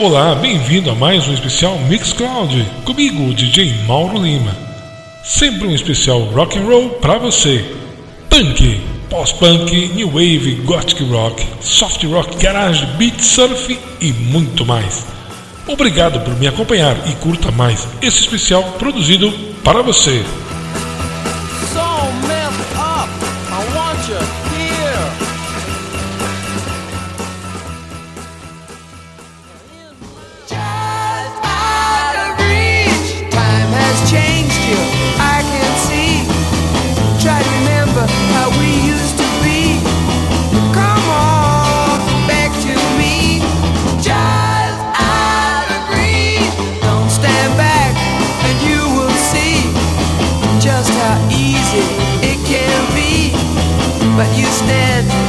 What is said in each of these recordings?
Olá, bem-vindo a mais um especial Mixcloud comigo, DJ Mauro Lima. Sempre um especial rock and roll para você. Punk, pós-punk, new wave, gothic rock, soft rock, garage, beat, surf e muito mais. Obrigado por me acompanhar e curta mais esse especial produzido para você. but you stand.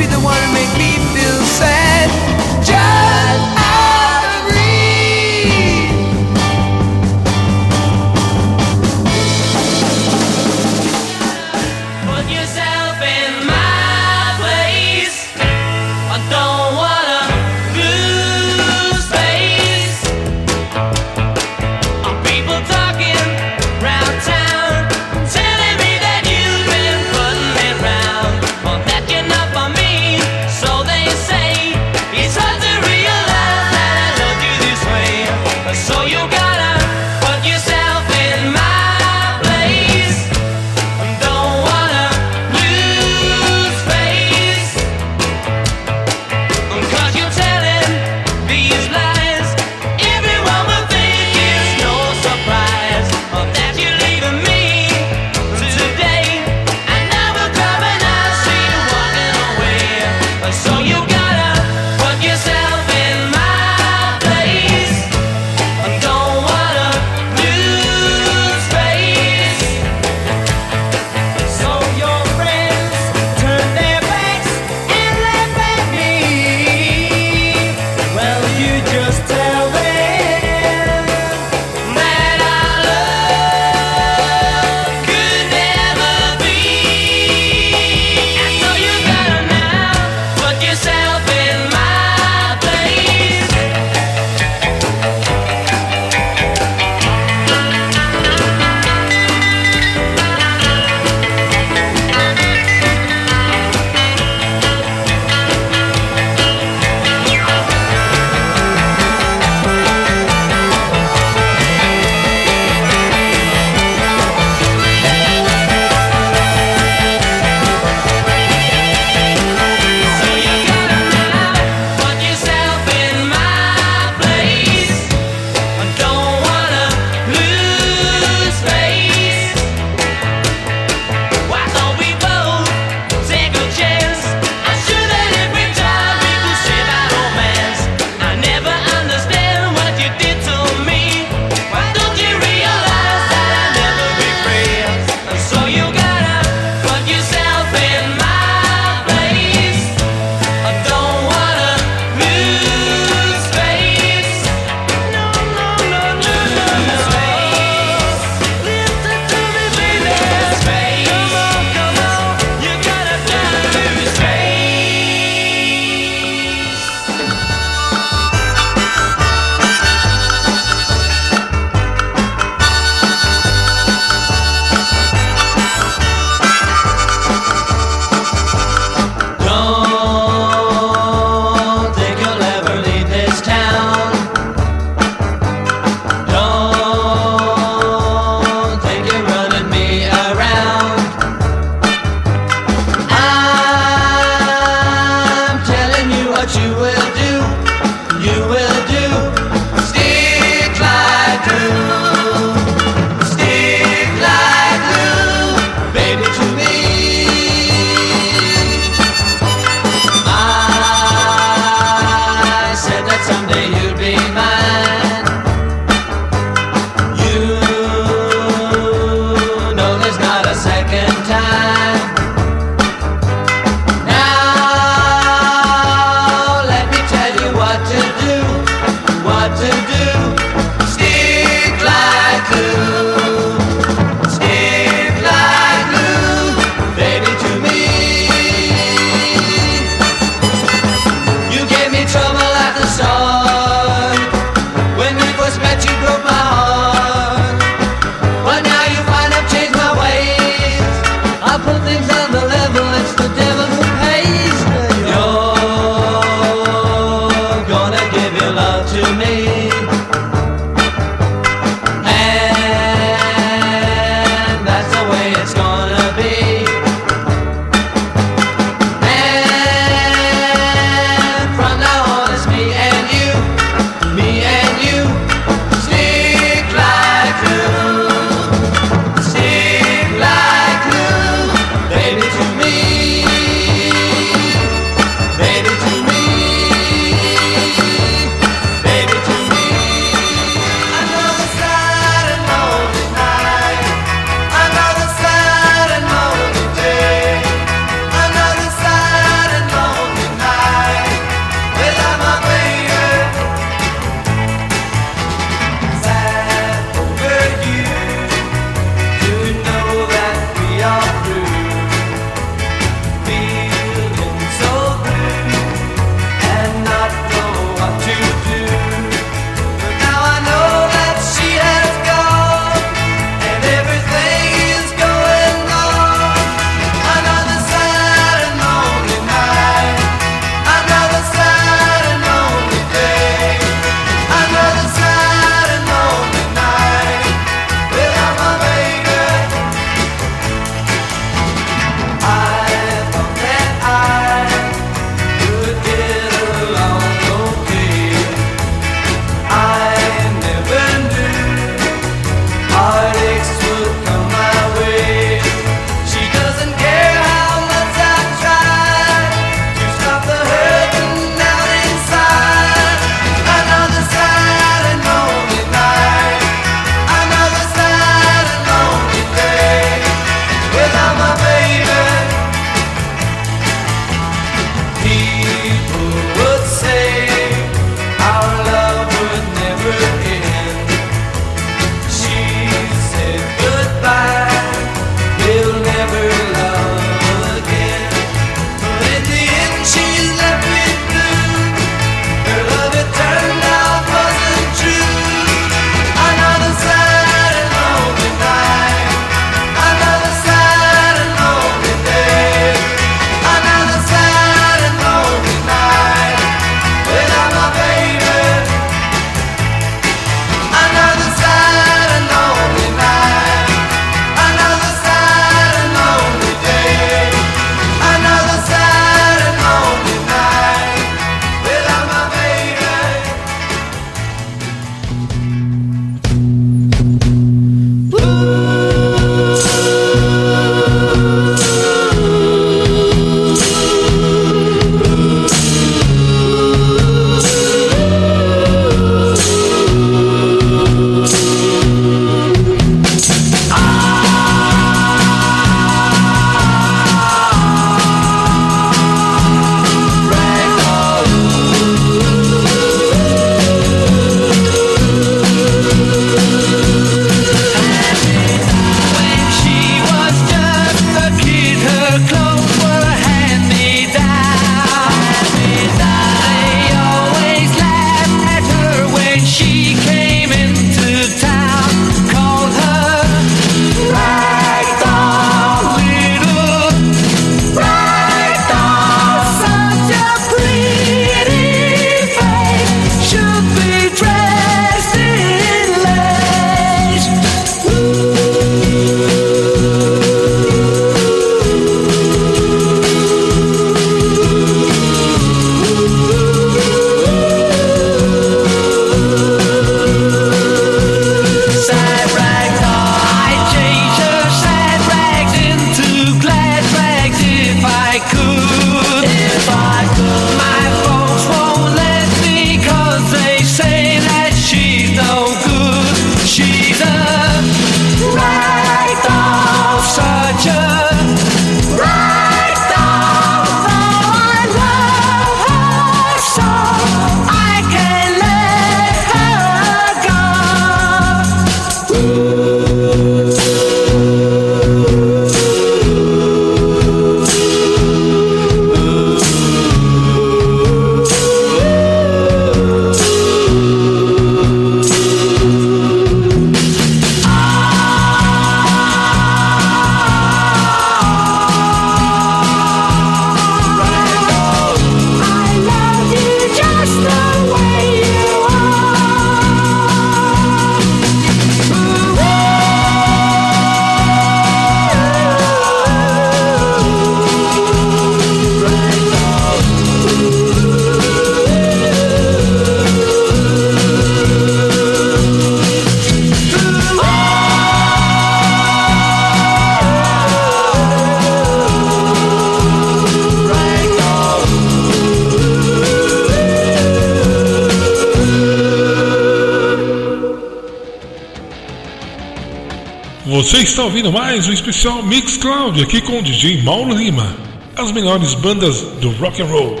Está ouvindo mais um especial Mix Cloud aqui com o DJ Mauro Lima. As melhores bandas do rock and roll.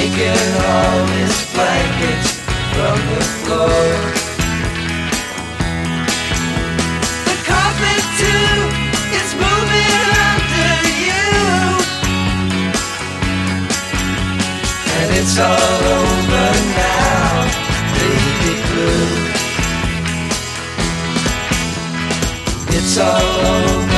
taken all his blankets from the floor. The carpet too is moving under you, and it's all over now, baby blue. It's all over.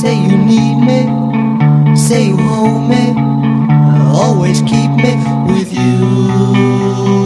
Say you need me, say you hold me, always keep me with you.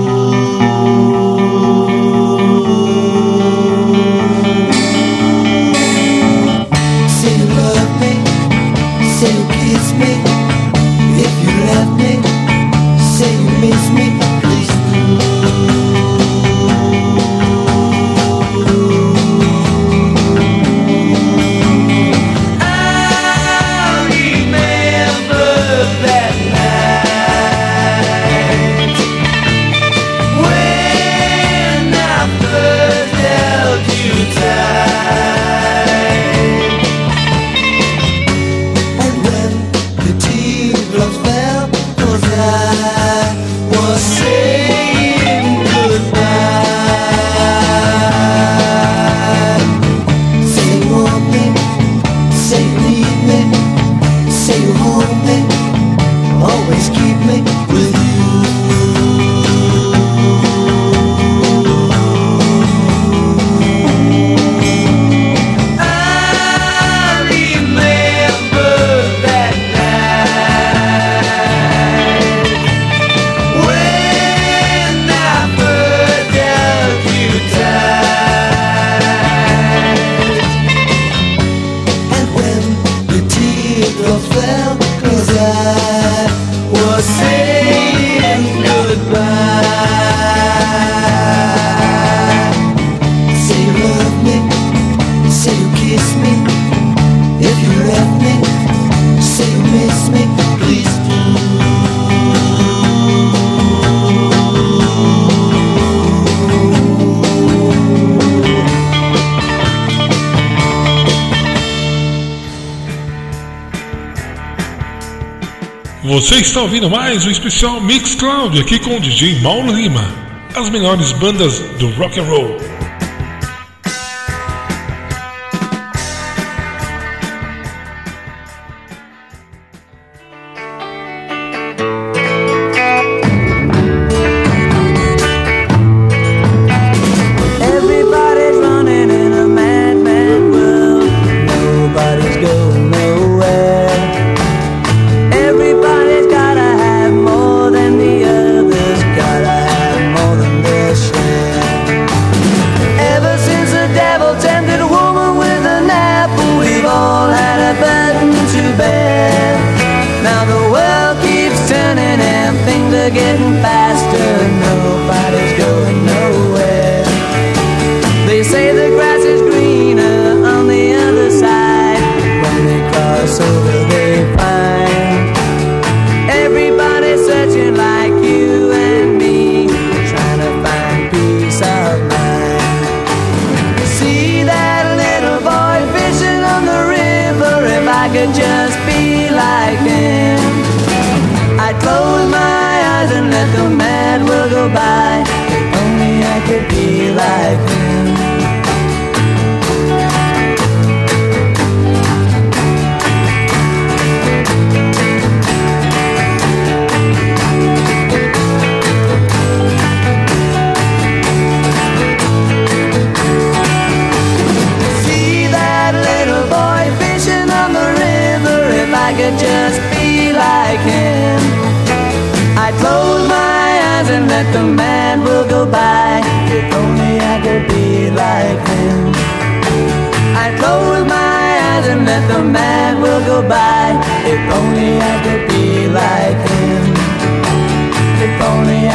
Você está ouvindo mais o um especial Mix Cloud aqui com o DJ Mauro Lima. As melhores bandas do rock and roll.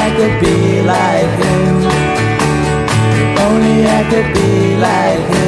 I could be like him. If only I could be like him.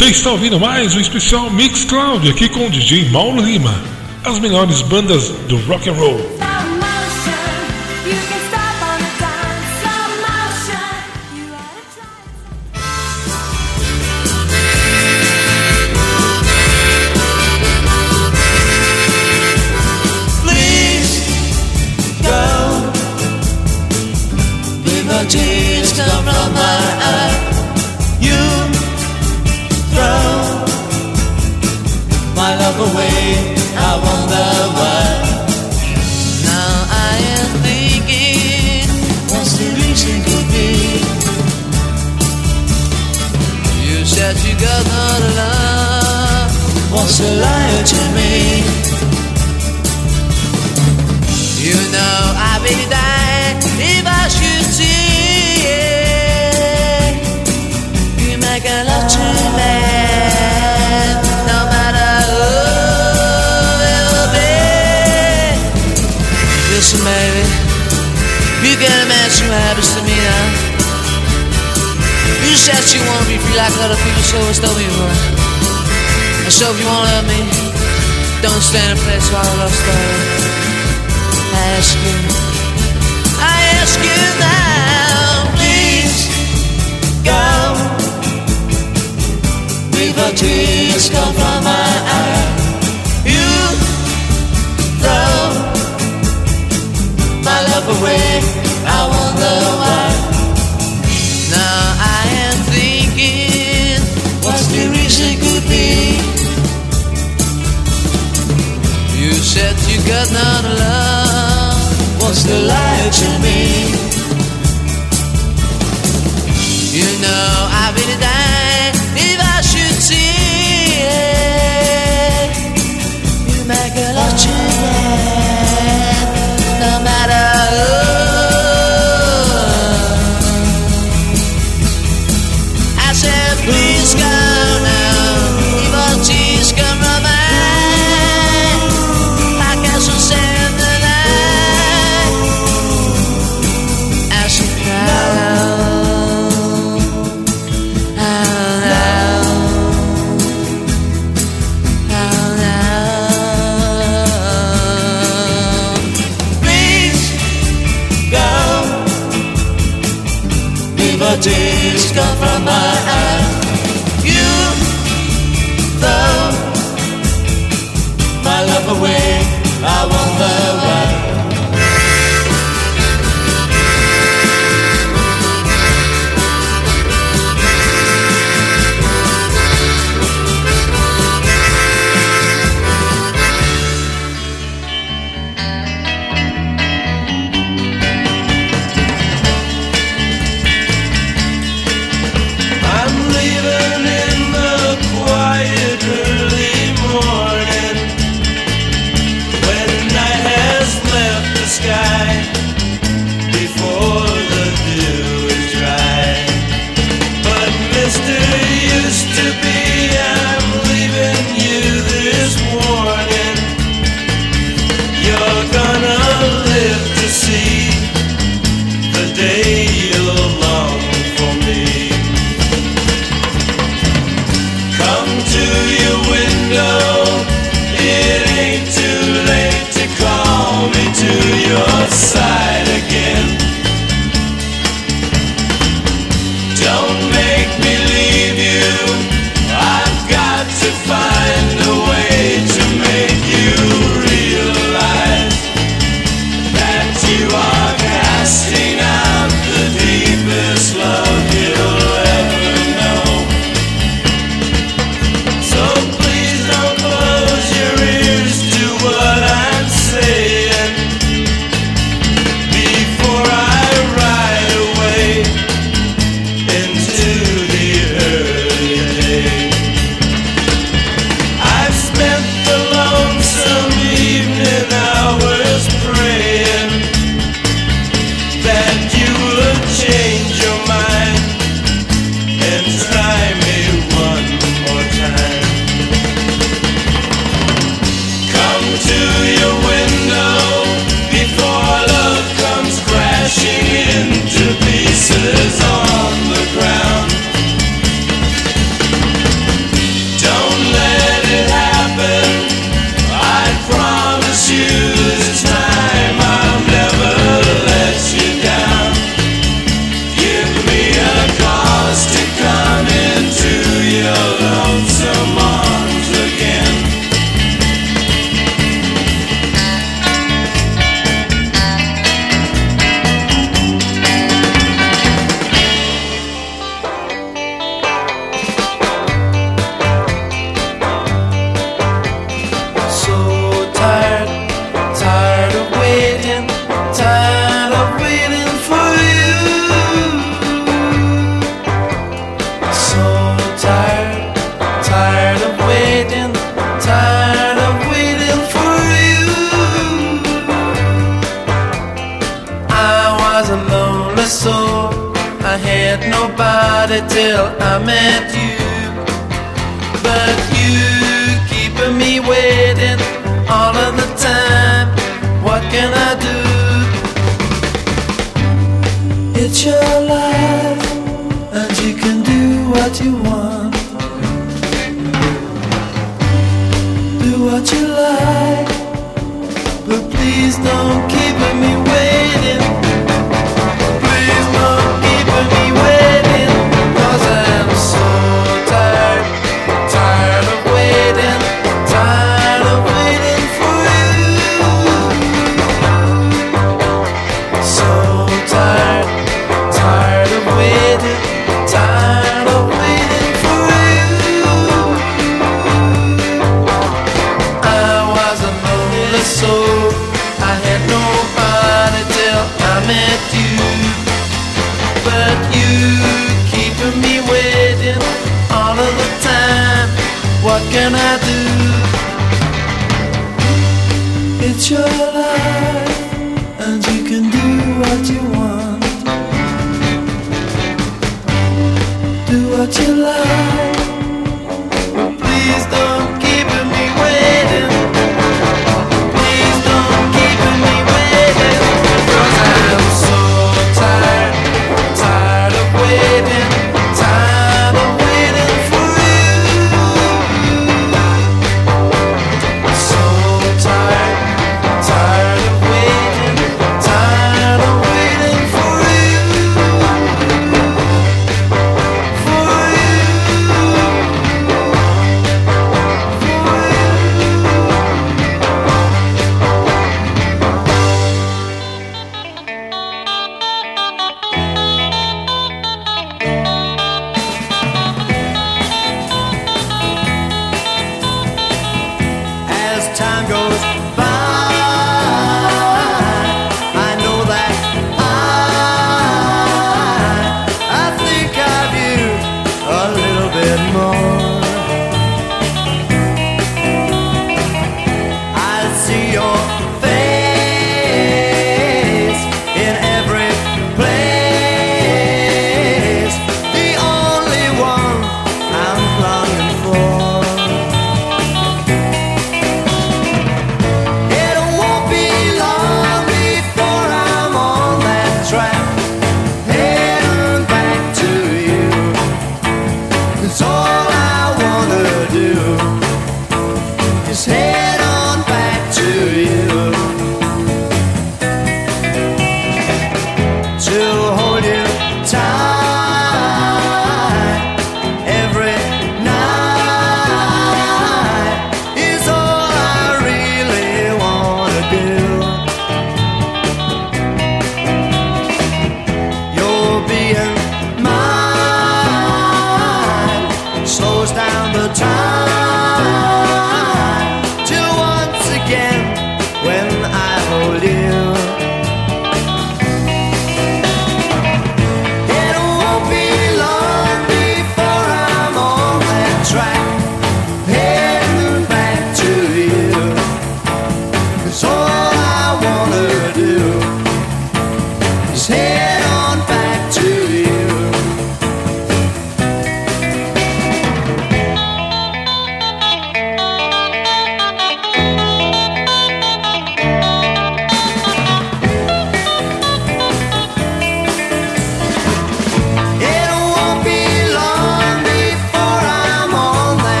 Você está ouvindo mais um especial Mix Cloud aqui com o DJ Mauro Lima. As melhores bandas do rock and roll. we could be. You said you got not love, What's the lie to me. You know I'd really died if I should see.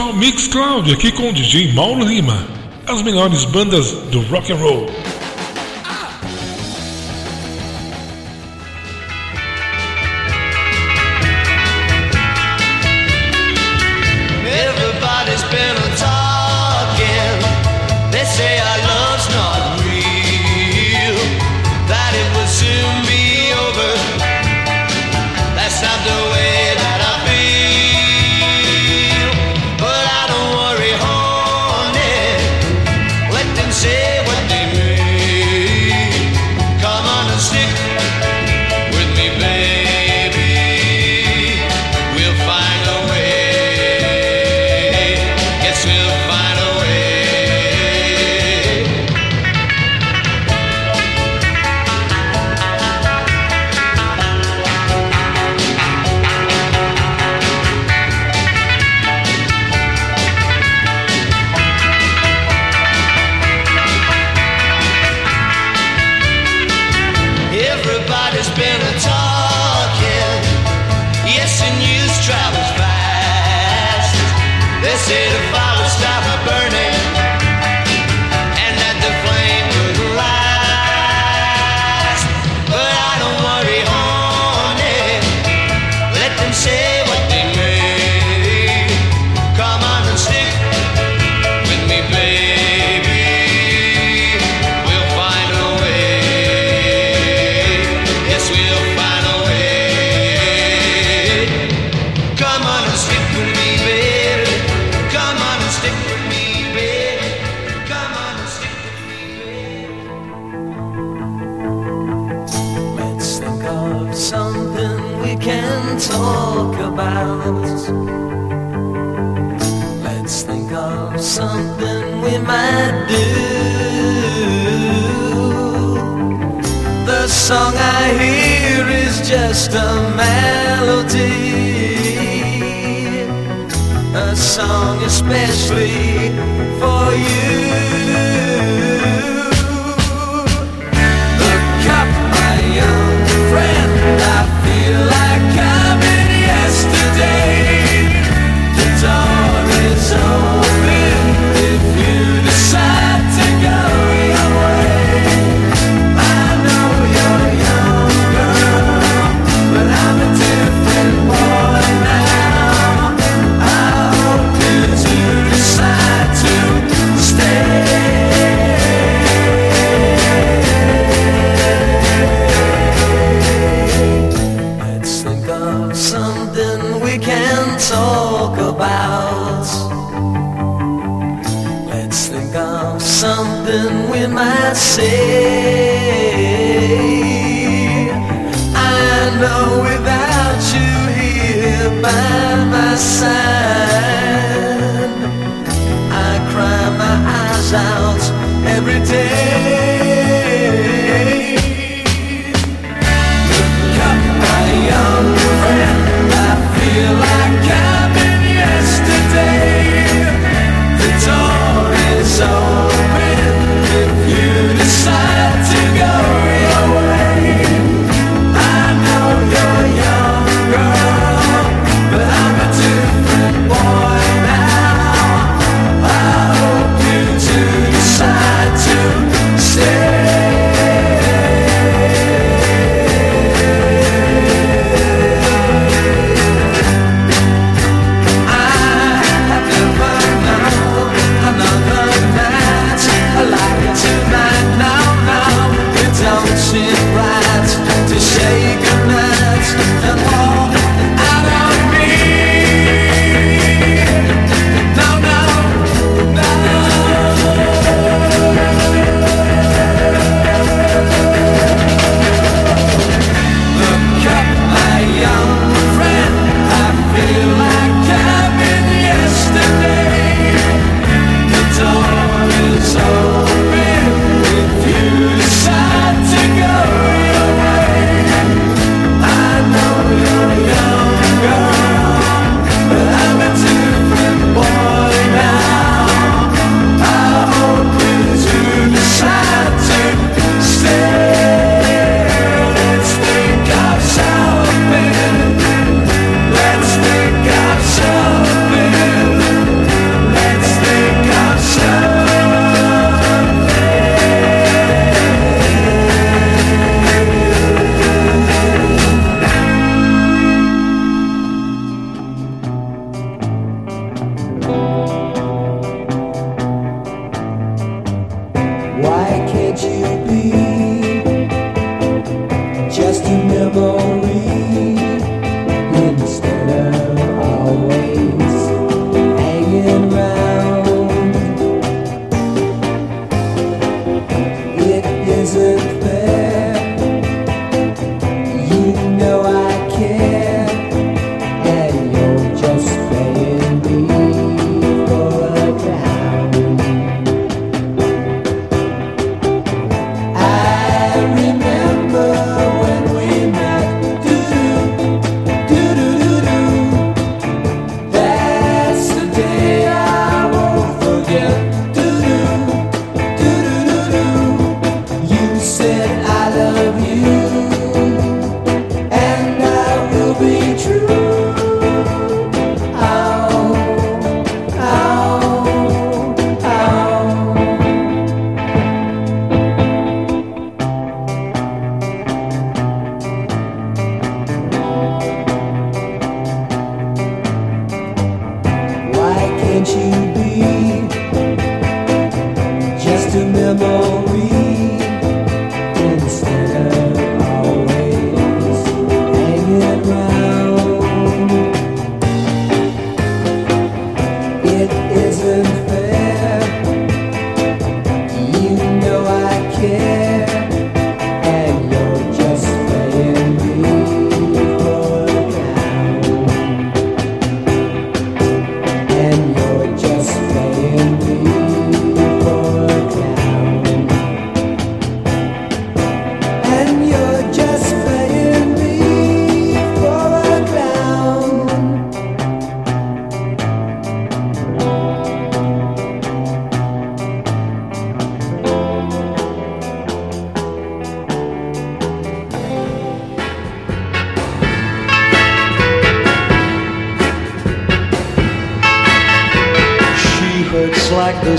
Show Mix Cloud aqui com o DJ Mauro Lima. As melhores bandas do rock and roll.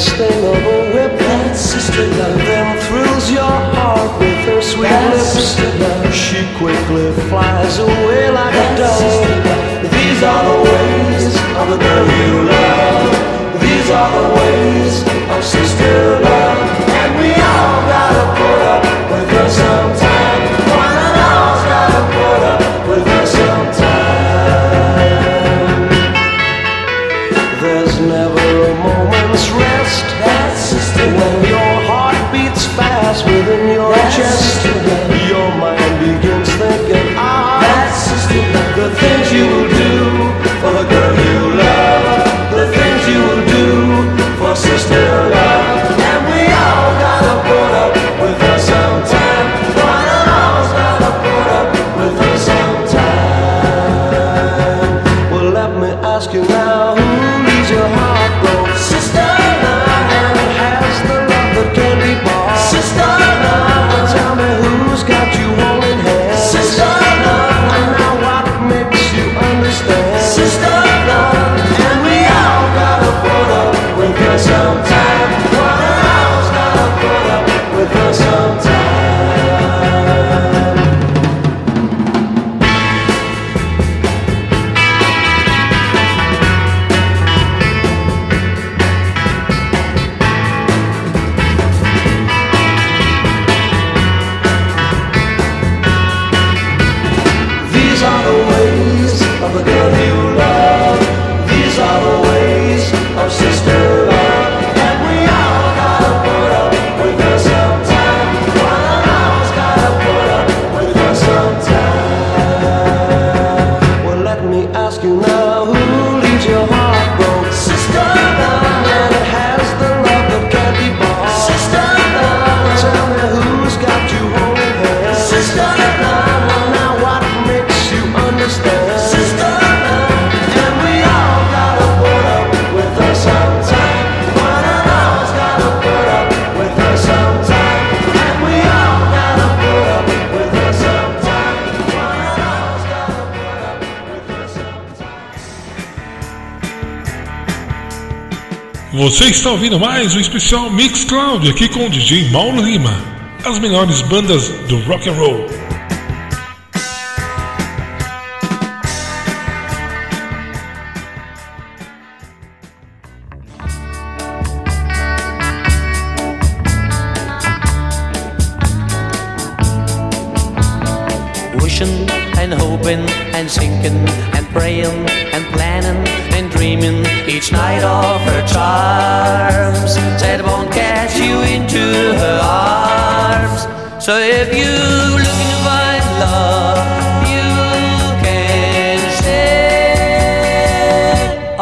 It's Você está ouvindo mais um especial Mix Cloud aqui com o DJ Mauro Lima. As melhores bandas do rock and roll.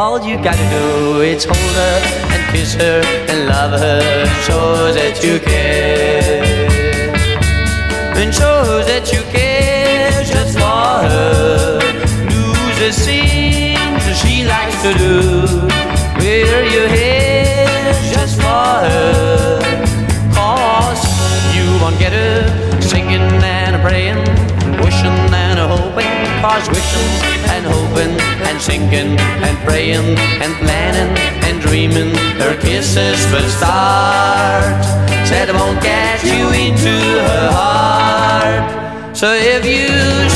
All you gotta do is hold her and kiss her and love her, shows that you care and shows that you care just for her. Do the things she likes to do. Wear your hair just for her. Cause you won't get her singing and praying, and hoping. Cause wishing and hoping and singing and praying and planning and dreaming her kisses will start. Said it won't get you into her heart. So if you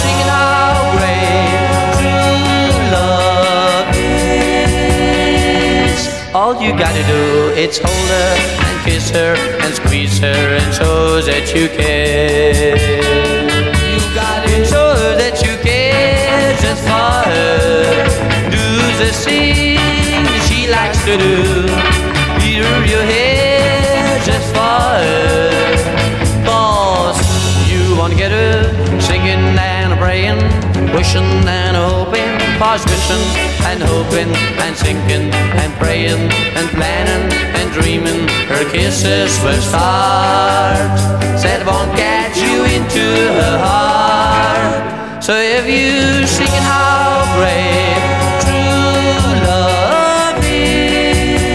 singing how great true love is, all you gotta do is hold her and kiss her and squeeze her and show that you care. Do the things she likes to do. Wear your hair just for her. You wanna get her singing and praying, wishing and hoping. Cause wishing and hoping and thinking and praying and planning and dreaming. Her kisses will start. Said won't get you into her heart. So if you singing how great true love is,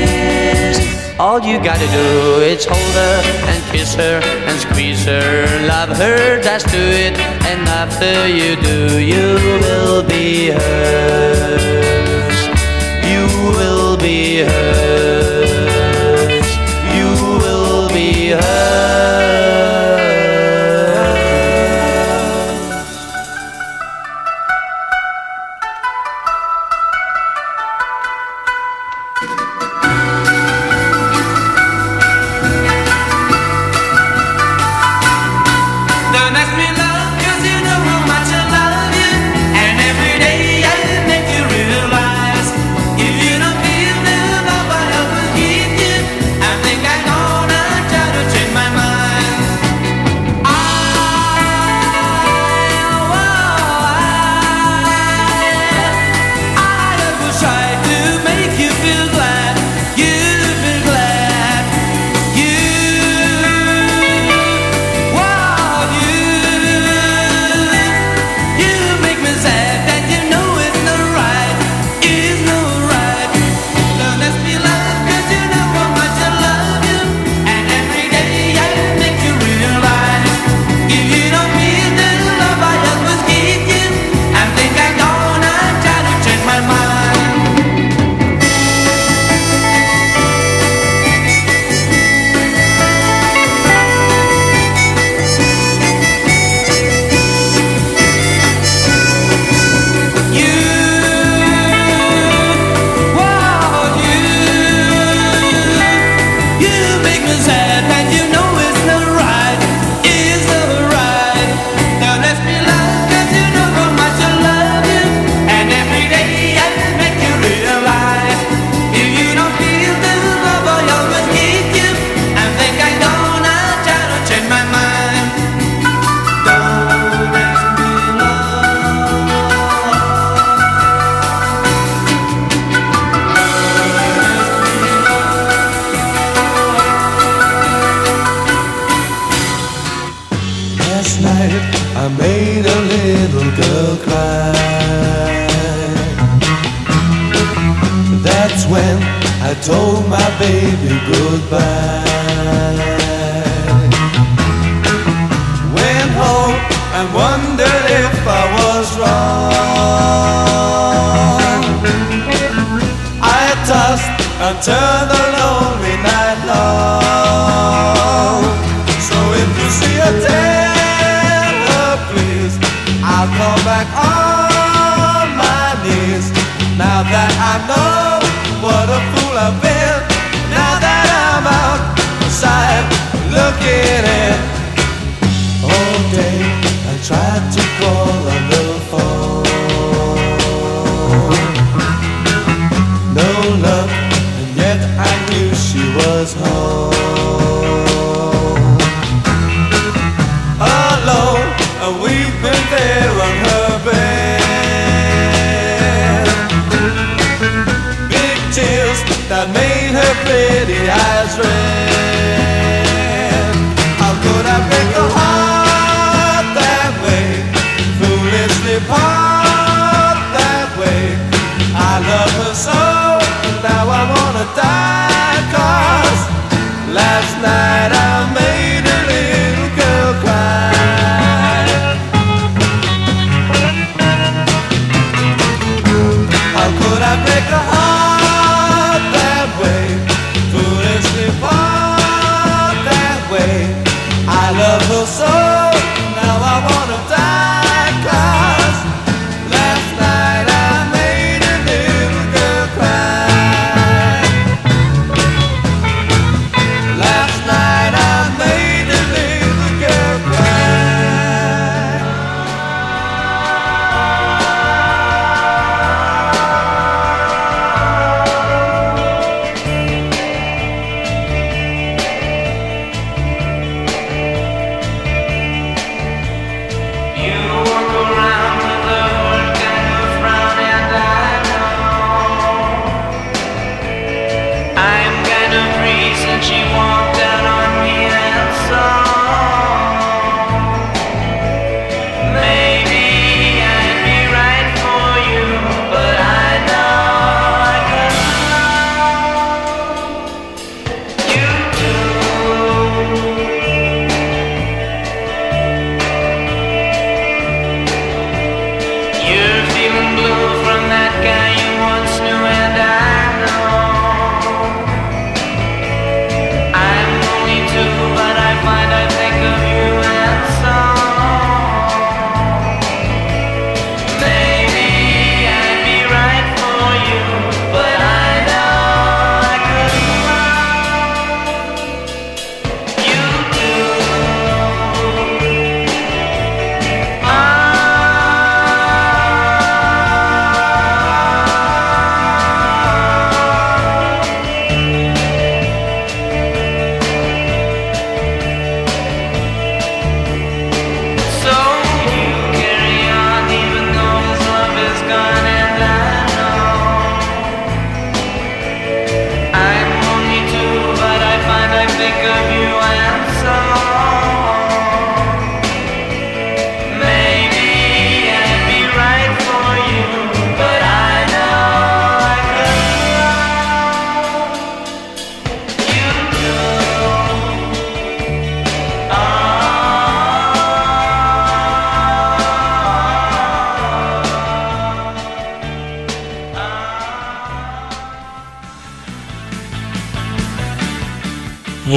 all you gotta do is hold her and kiss her and squeeze her, love her, just do it. And after you do, you will be hers. You will be hers.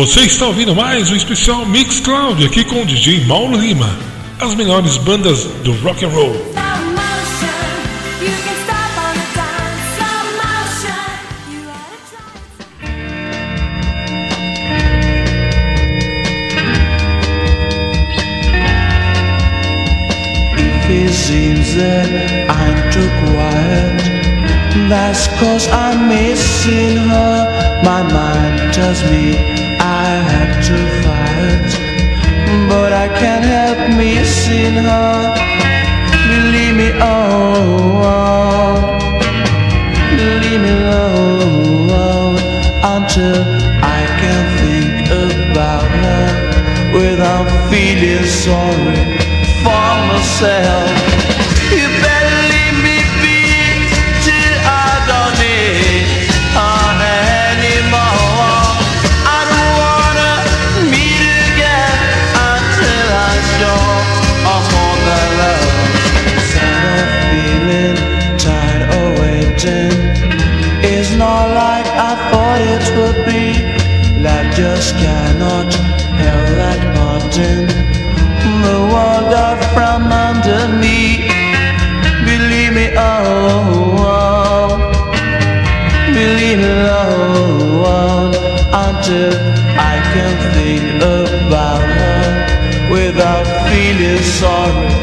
Você está ouvindo mais um especial Mix Cloud aqui com o DJ Mauro Lima. As melhores bandas do rock and roll. seems that I'm too quiet That's cause I'm missing her My mind tells me to fight But I can't help missing her Believe me all, all. Believe me alone Until I can think about her Without feeling sorry for myself without feeling sorry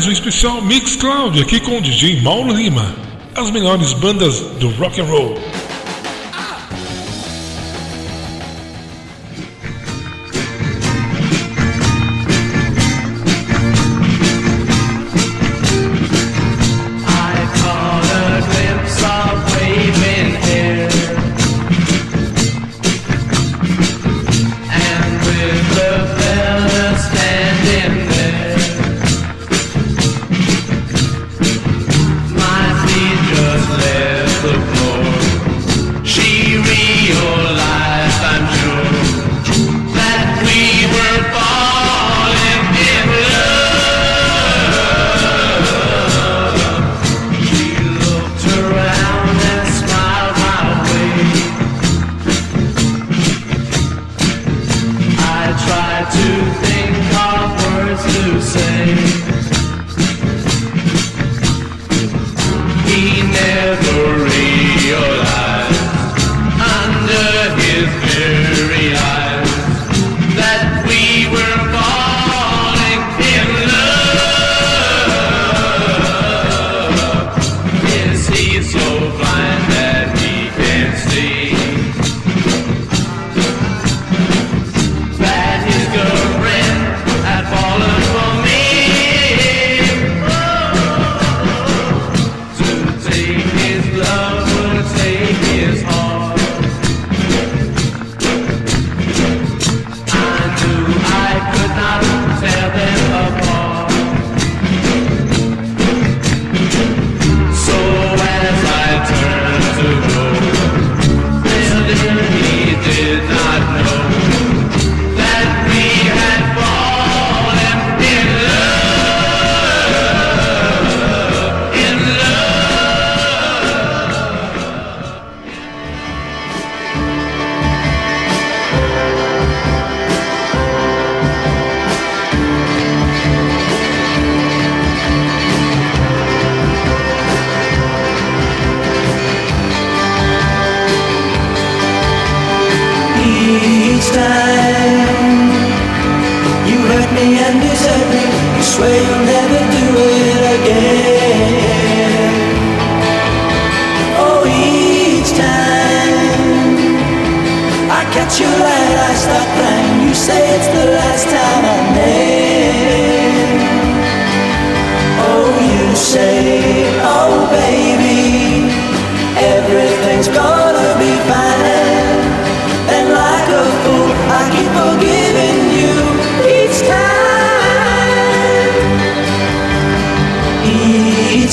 mais um especial Mix Cloud aqui com o DJ Mauro Lima. As melhores bandas do rock and roll.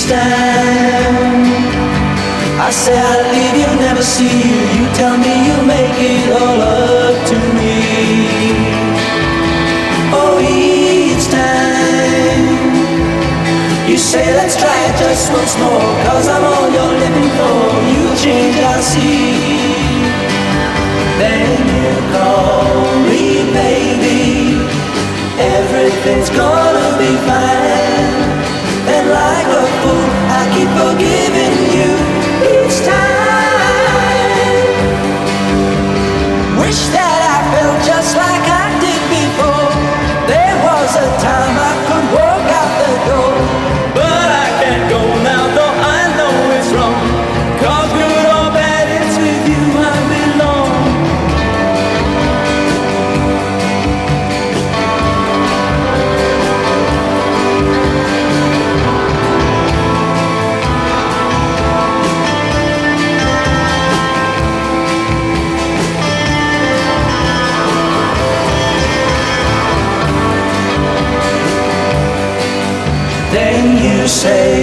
understand. I say I'll leave you, never see you. You tell me you make it all up to me. Oh, each time you say let's try it just once more, cause I'm all you're living for. You change, I see. Then you call me, baby. Everything's gonna be fine keep forgiving. Say,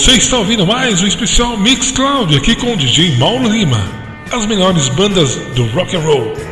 Você está ouvindo mais o um especial Mix Cloud aqui com o DJ Mauro Lima. As melhores bandas do rock and roll.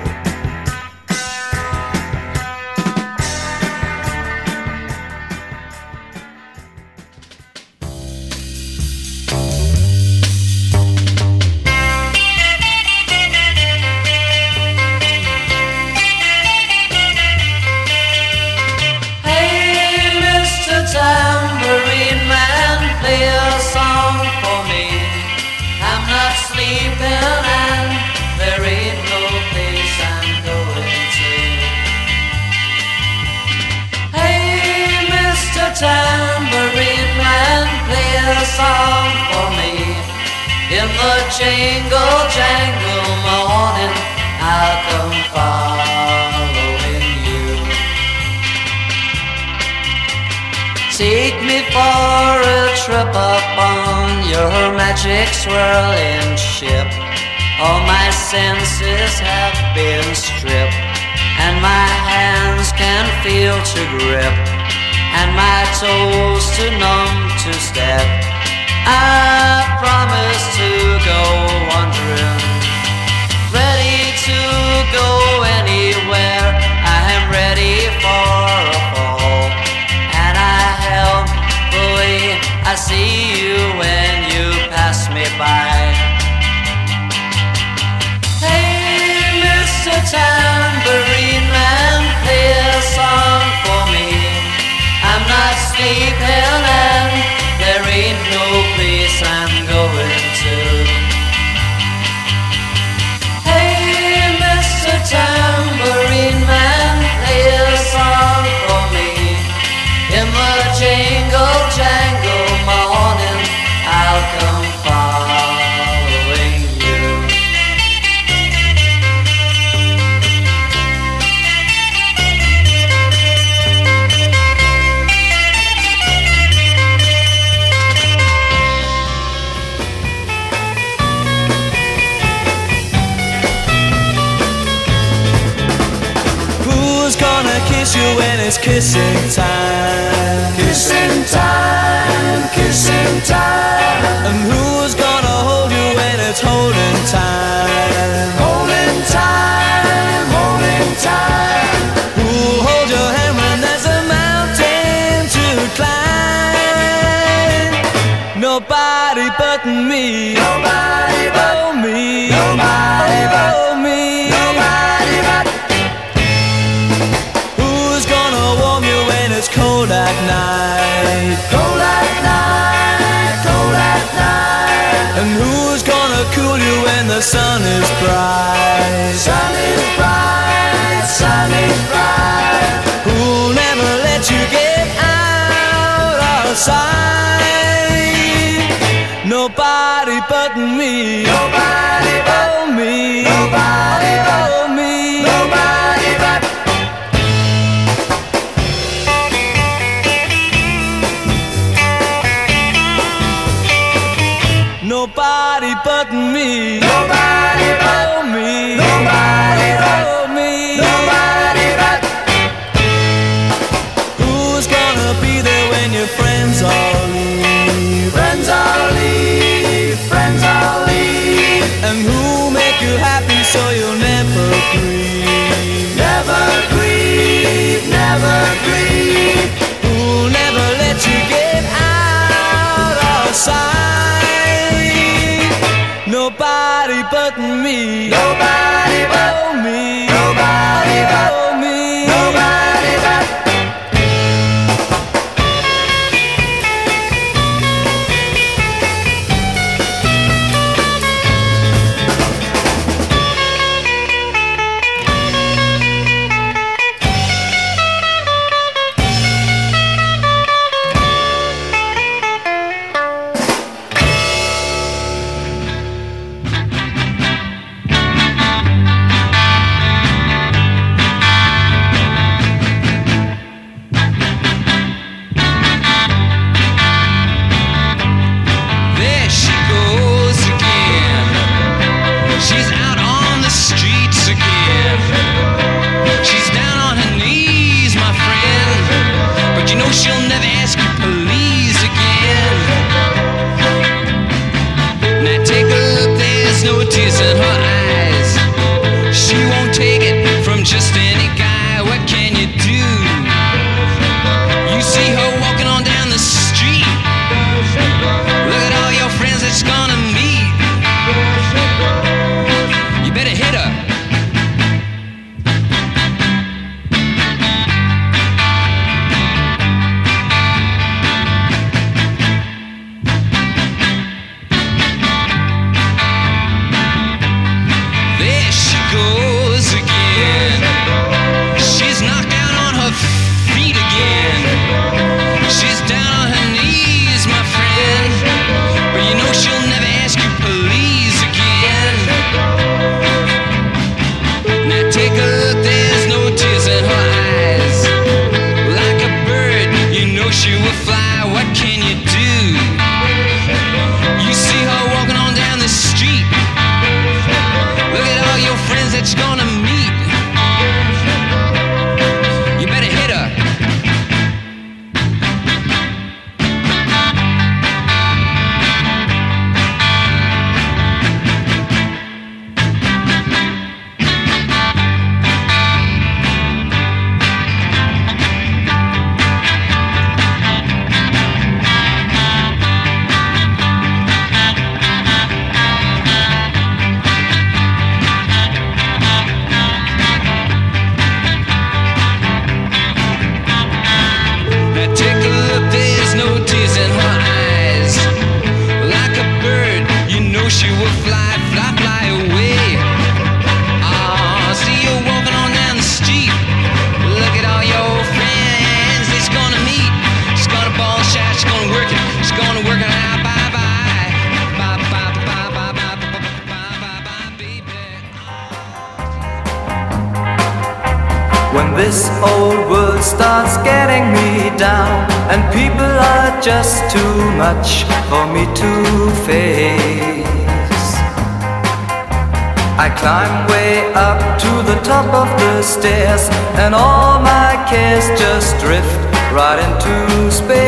way up to the top of the stairs, and all my cares just drift right into space.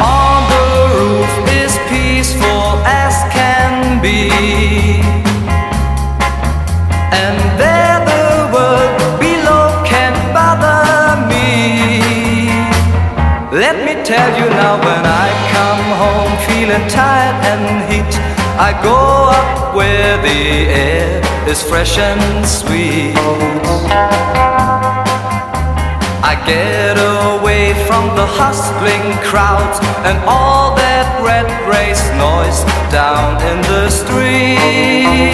On the roof is peaceful as can be, and there the world below can bother me. Let me tell you now when I come home feeling tired and heat. I go up where the air is fresh and sweet. I get away from the hustling crowds and all that red race noise down in the street.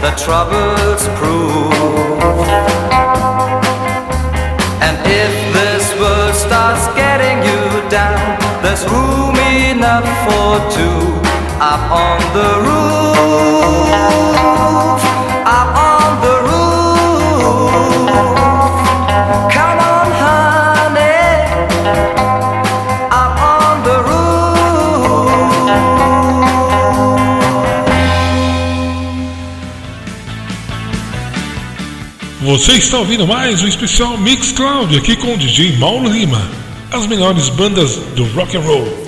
the troubles prove. And if this world starts getting you down, there's room enough for two up on the roof. Você está ouvindo mais um especial Mix Cloud aqui com o DJ Mauro Lima. As melhores bandas do rock and roll.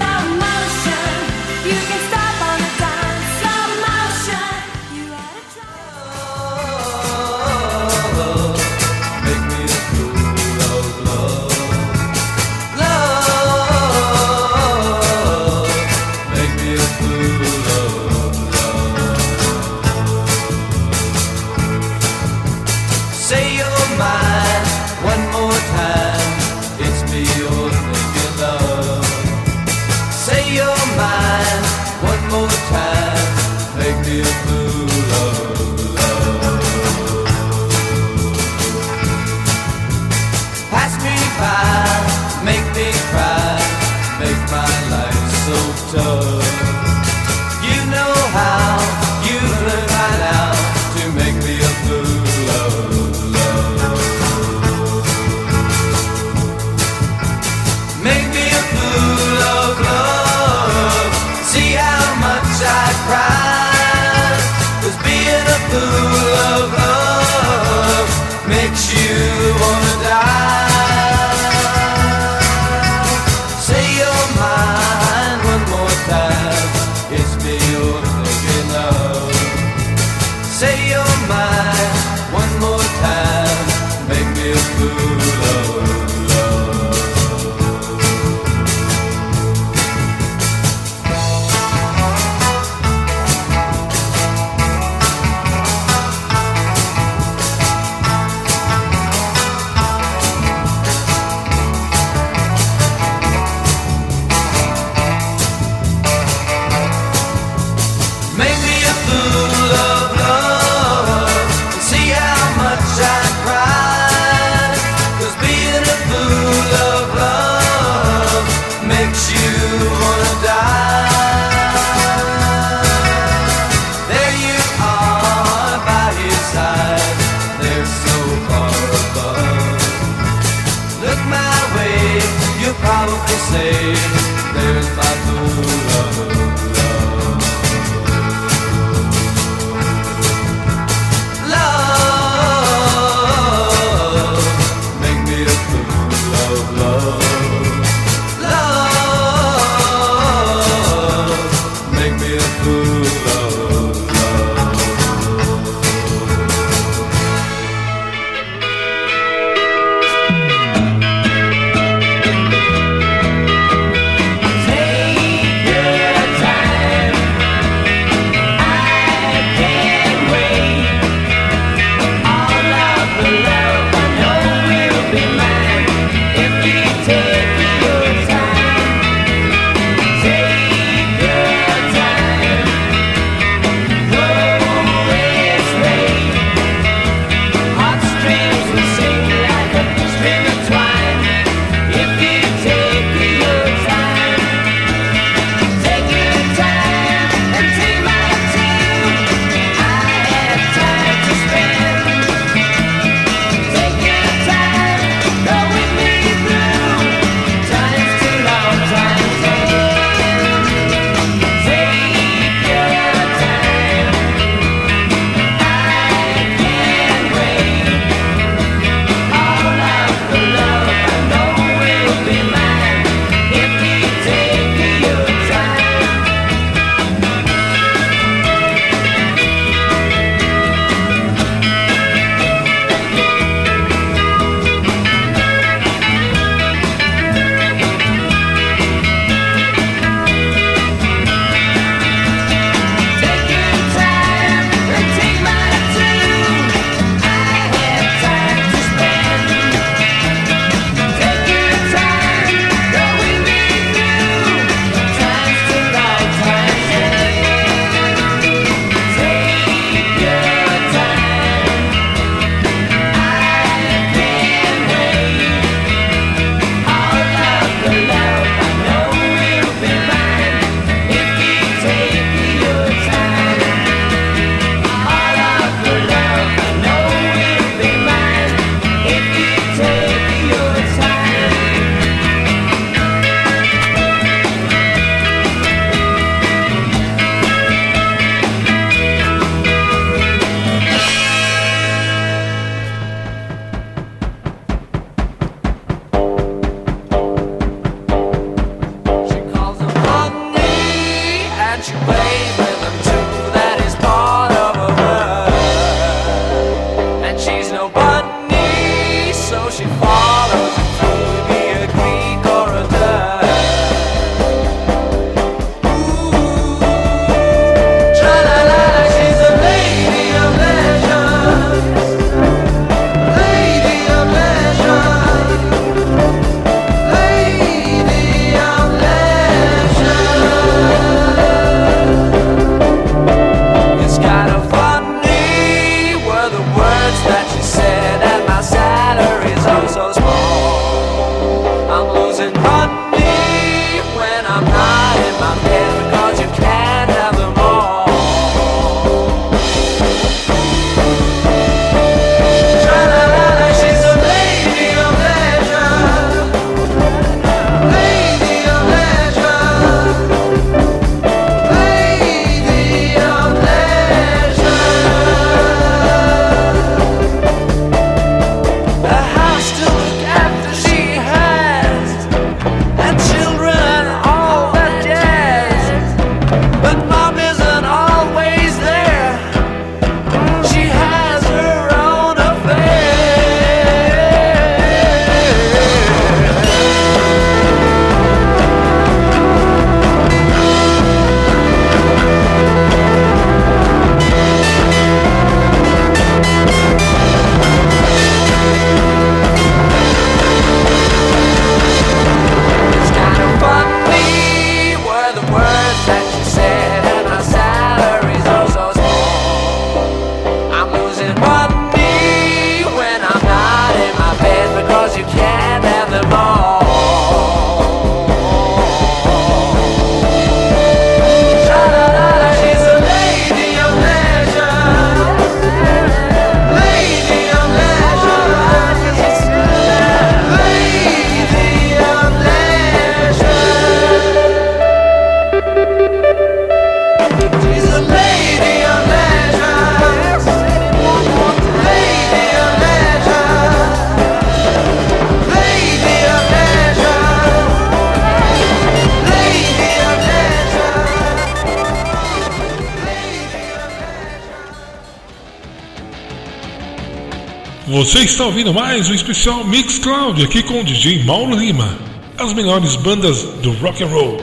Você está ouvindo mais um especial Mix Cloud aqui com o DJ Mauro Lima. As melhores bandas do rock and roll.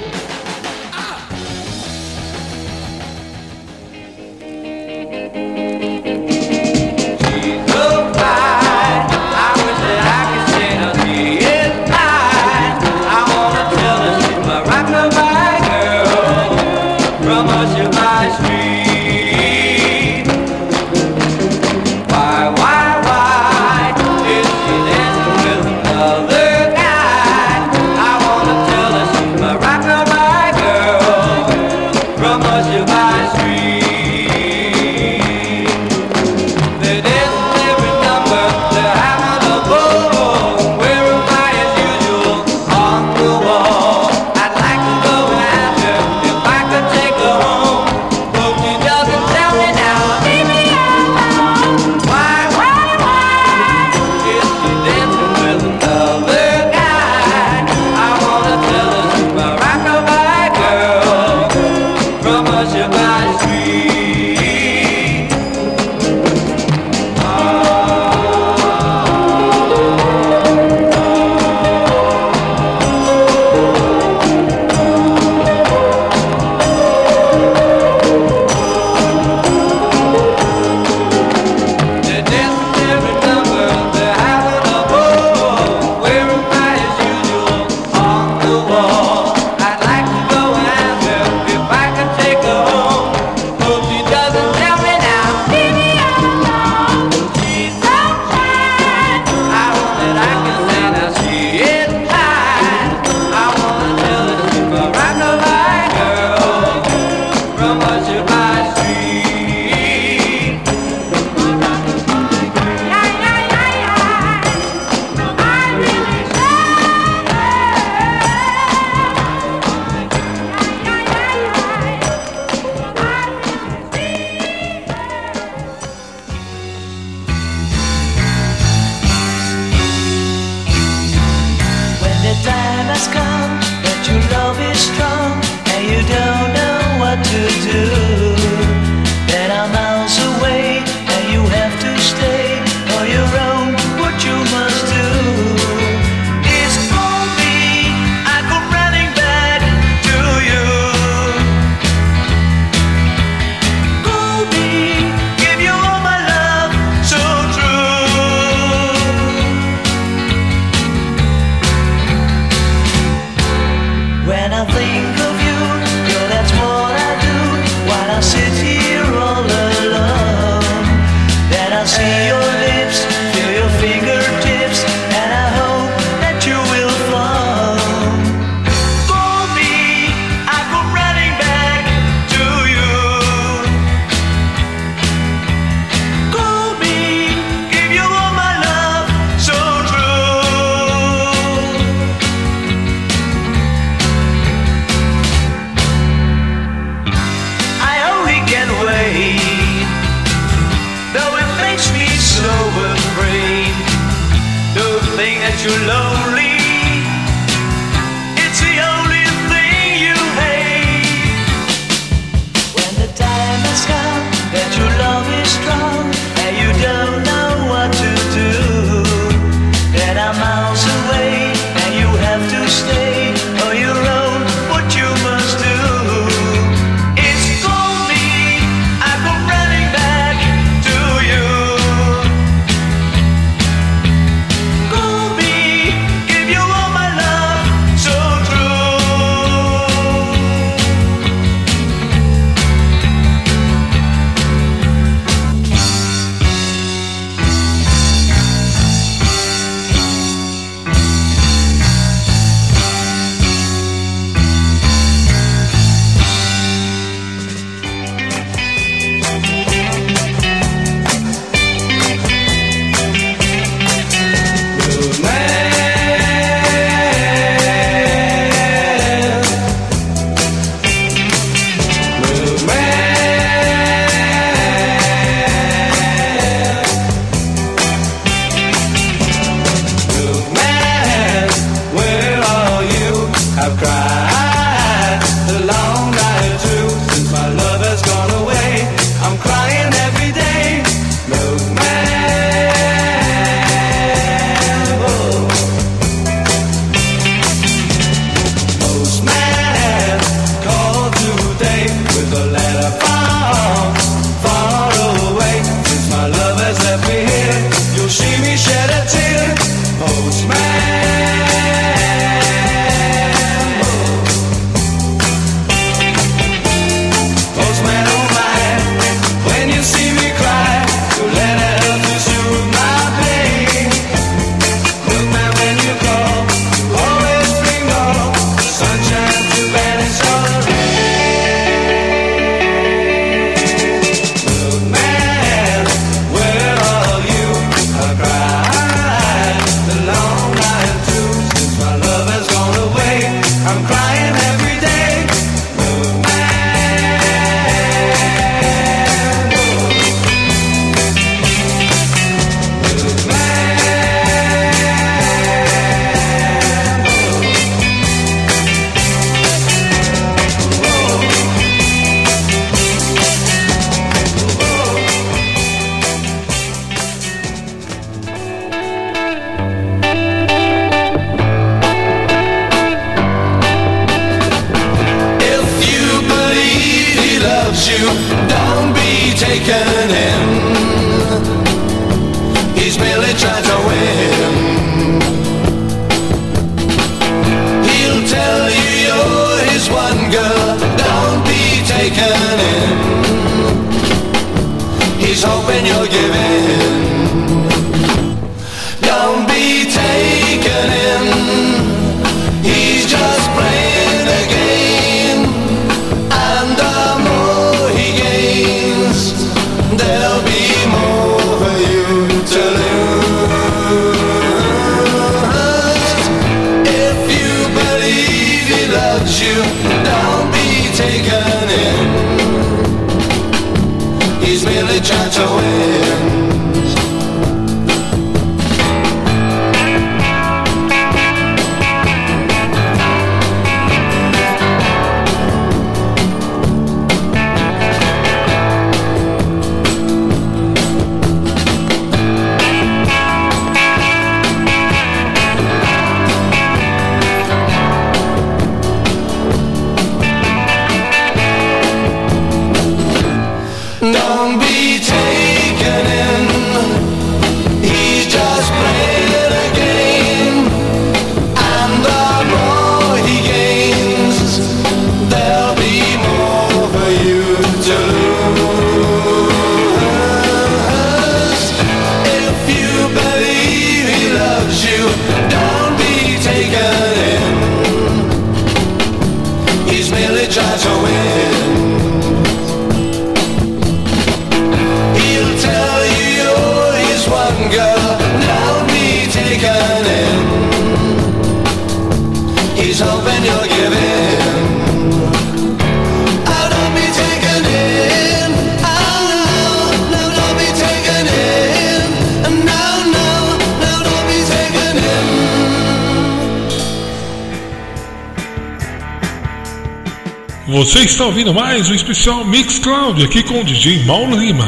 Cloud aqui com o DJ Mauro Lima.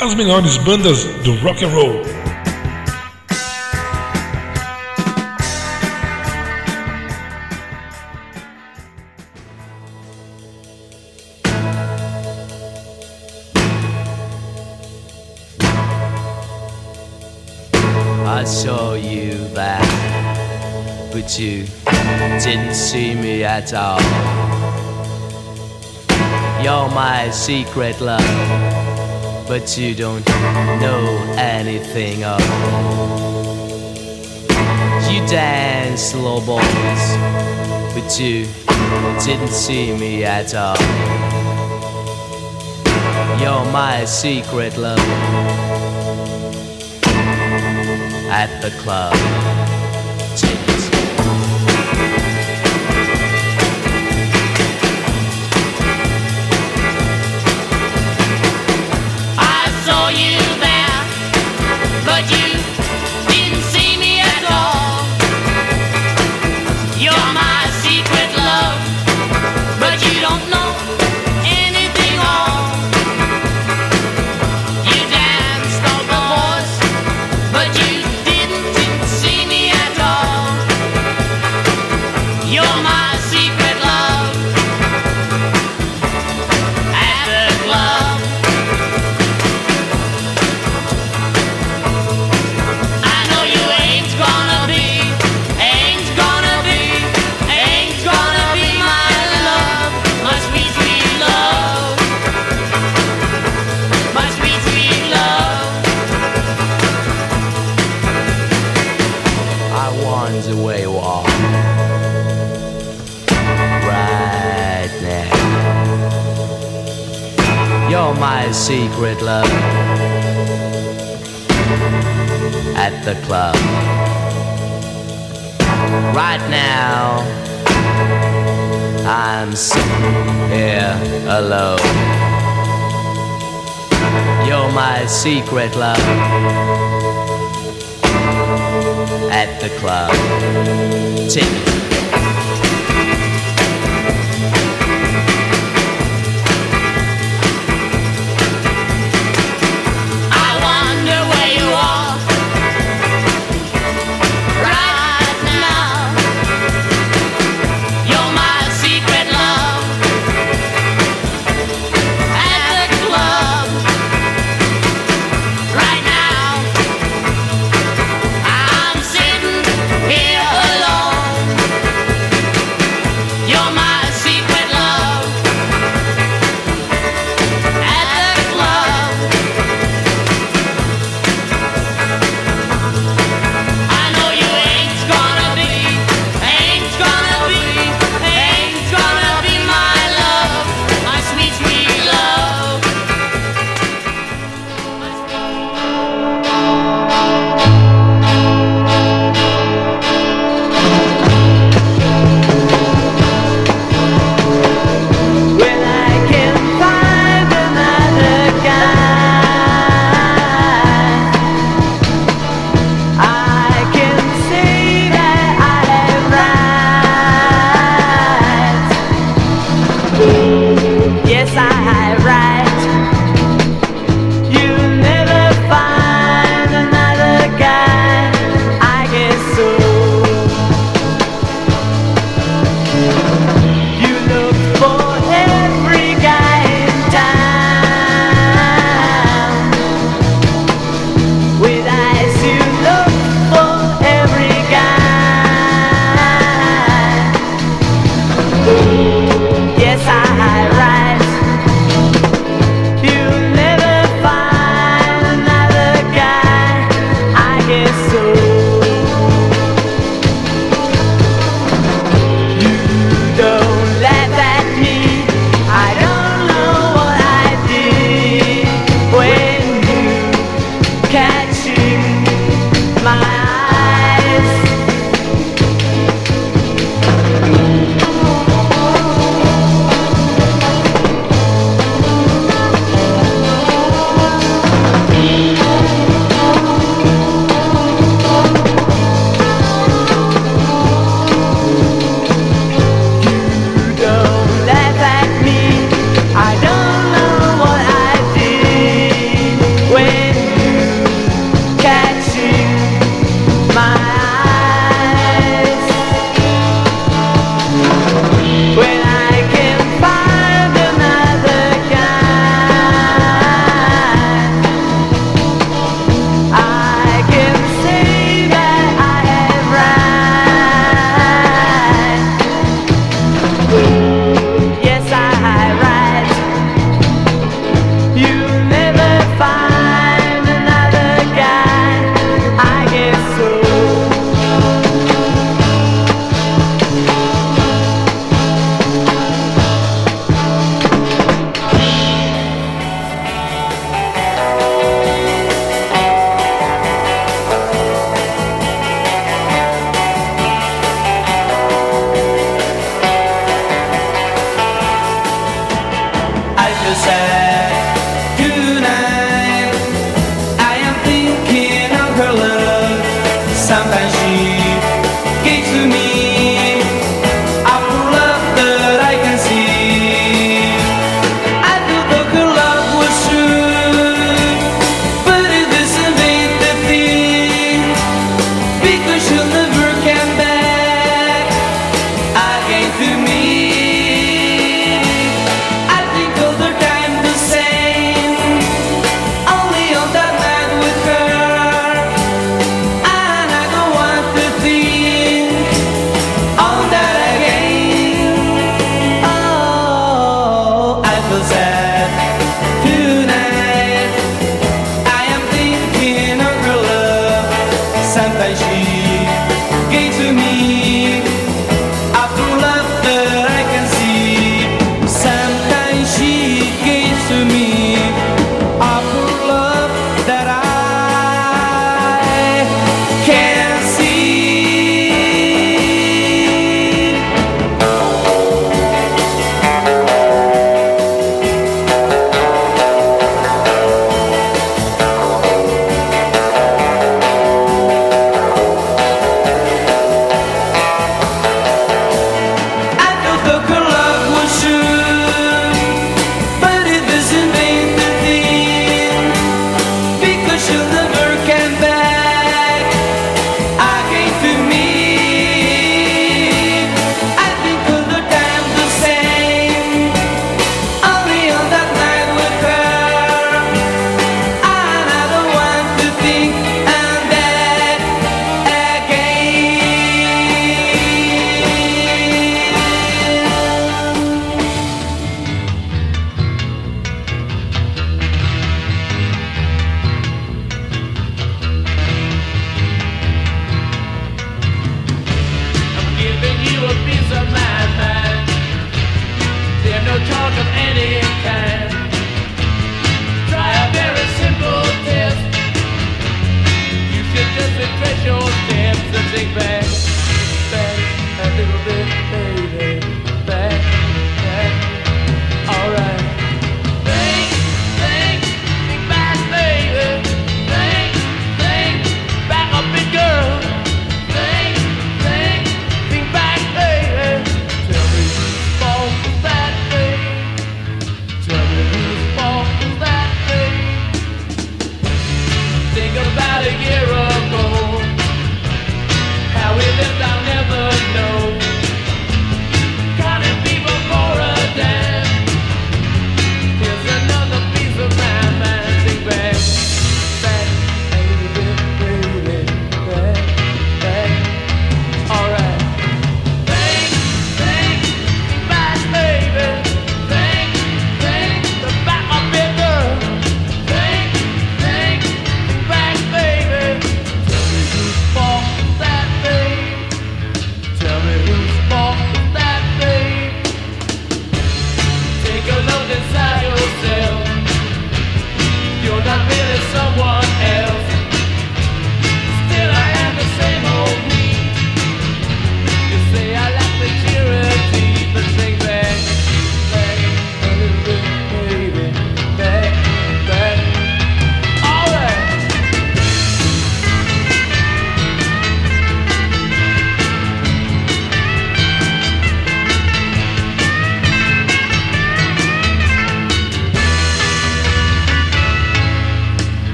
As melhores bandas do rock and roll. I saw you there, but you didn't see me at all my secret love, but you don't know anything of. You dance slow balls, but you didn't see me at all. You're my secret love at the club. secret love at the club. Ticket.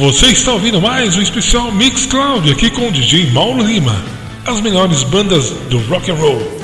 Você está ouvindo mais um especial Mix Cloud aqui com o DJ Mauro Lima. As melhores bandas do rock and roll.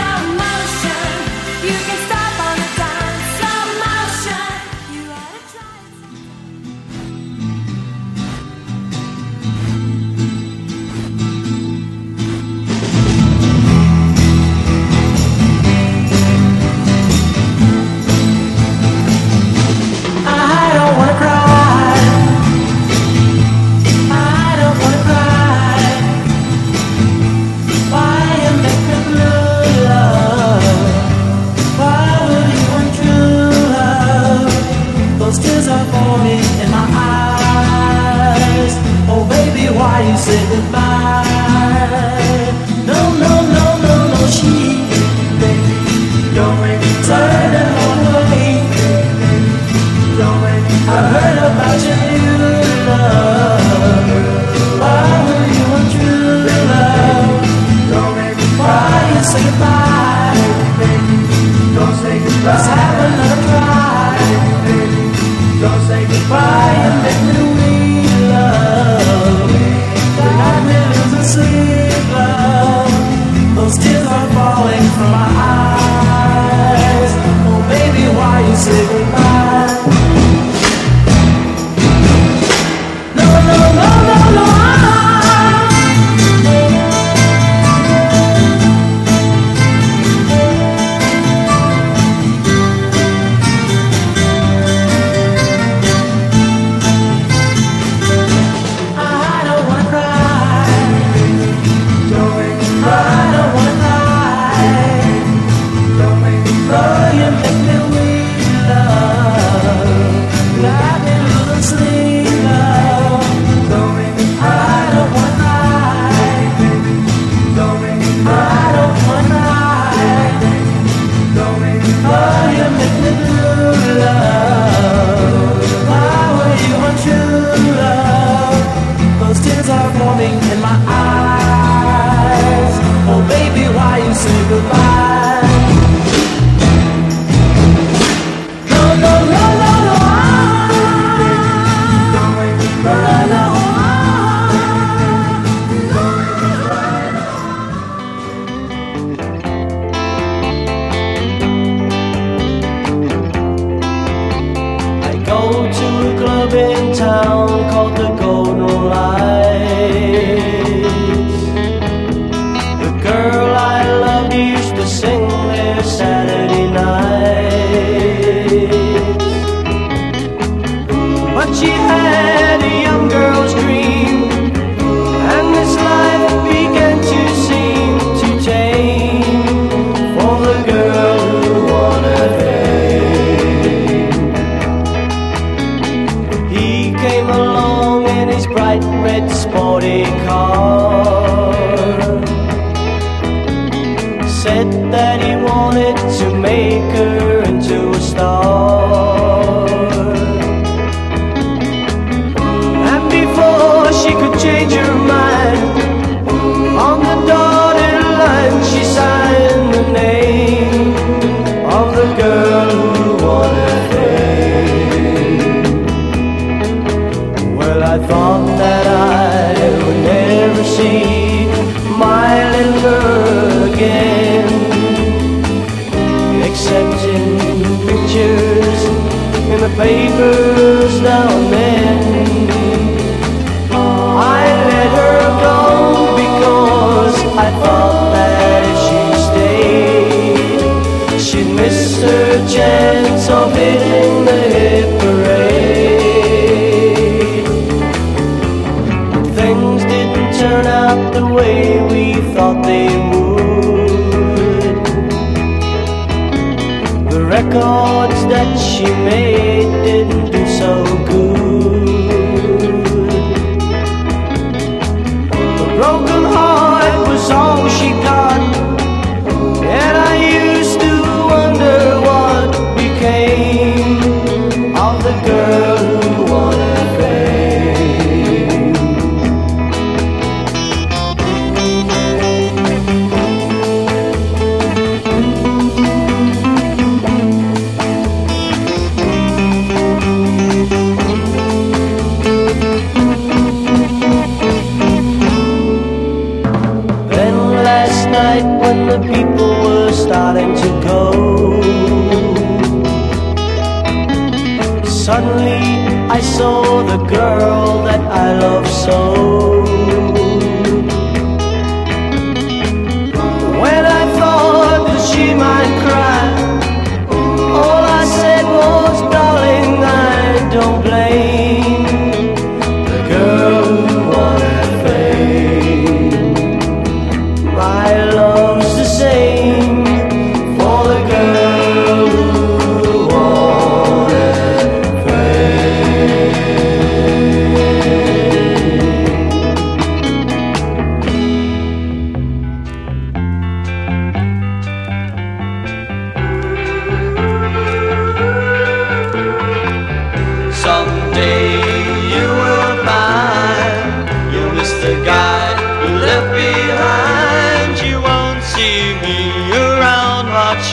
see me around much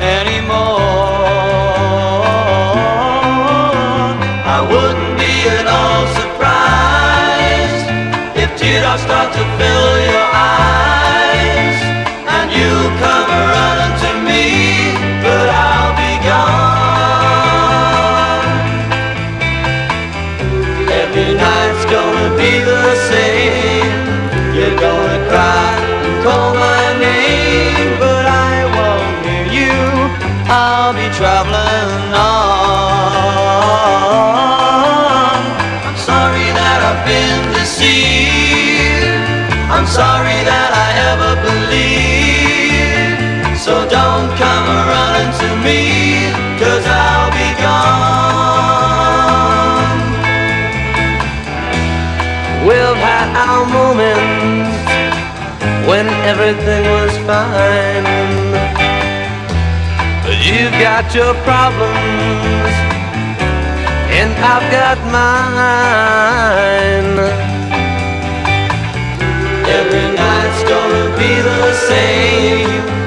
anymore. I wouldn't. everything was fine. But you've got your problems, and I've got mine. Every night's gonna be the same.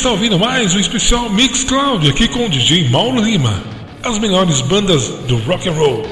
está ouvindo mais um especial Mix Cloud aqui com o DJ Mauro Lima. As melhores bandas do rock and roll.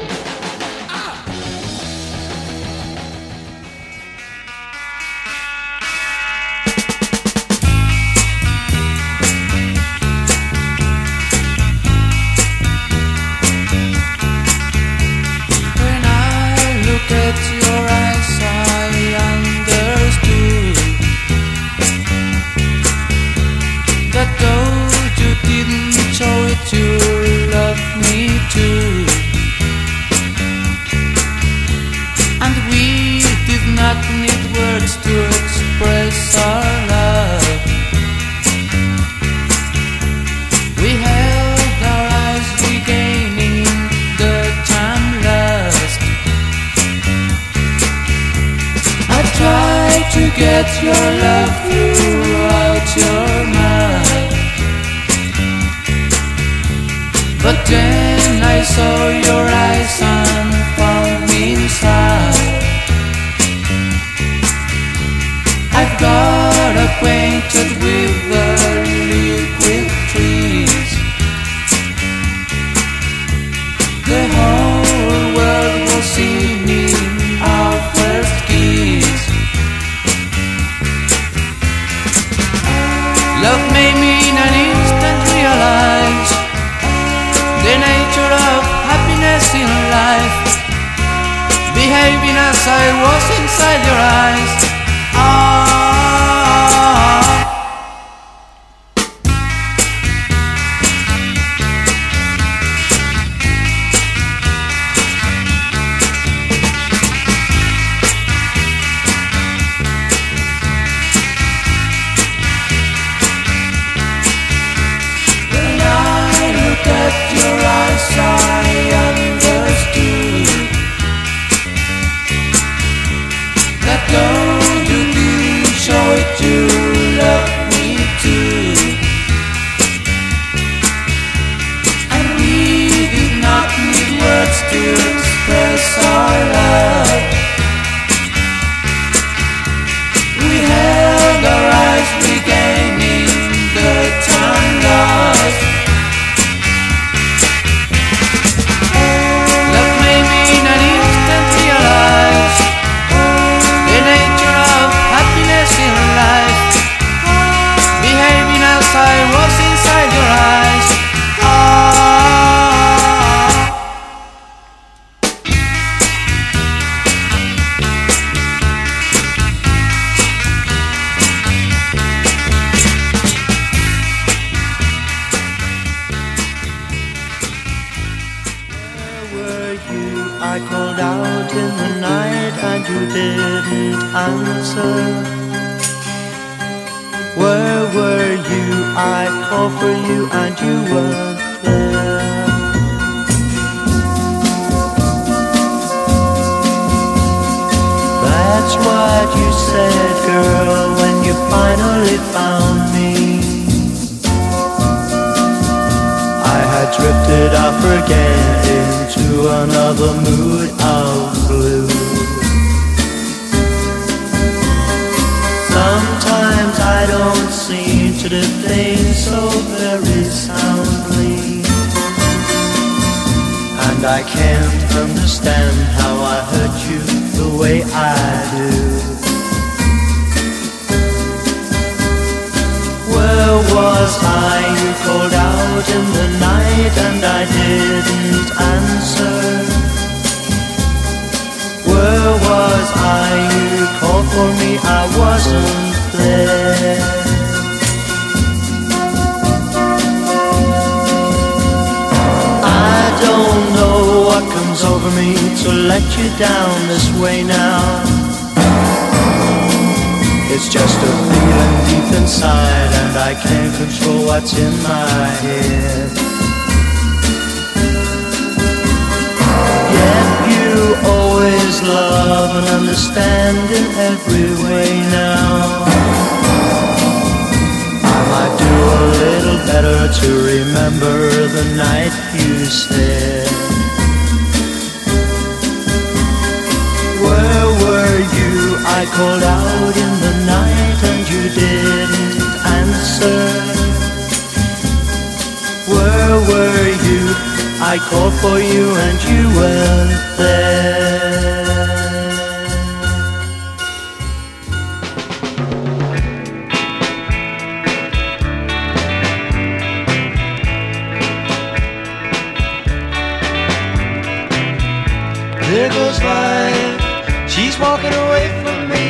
There goes life. She's walking away from me.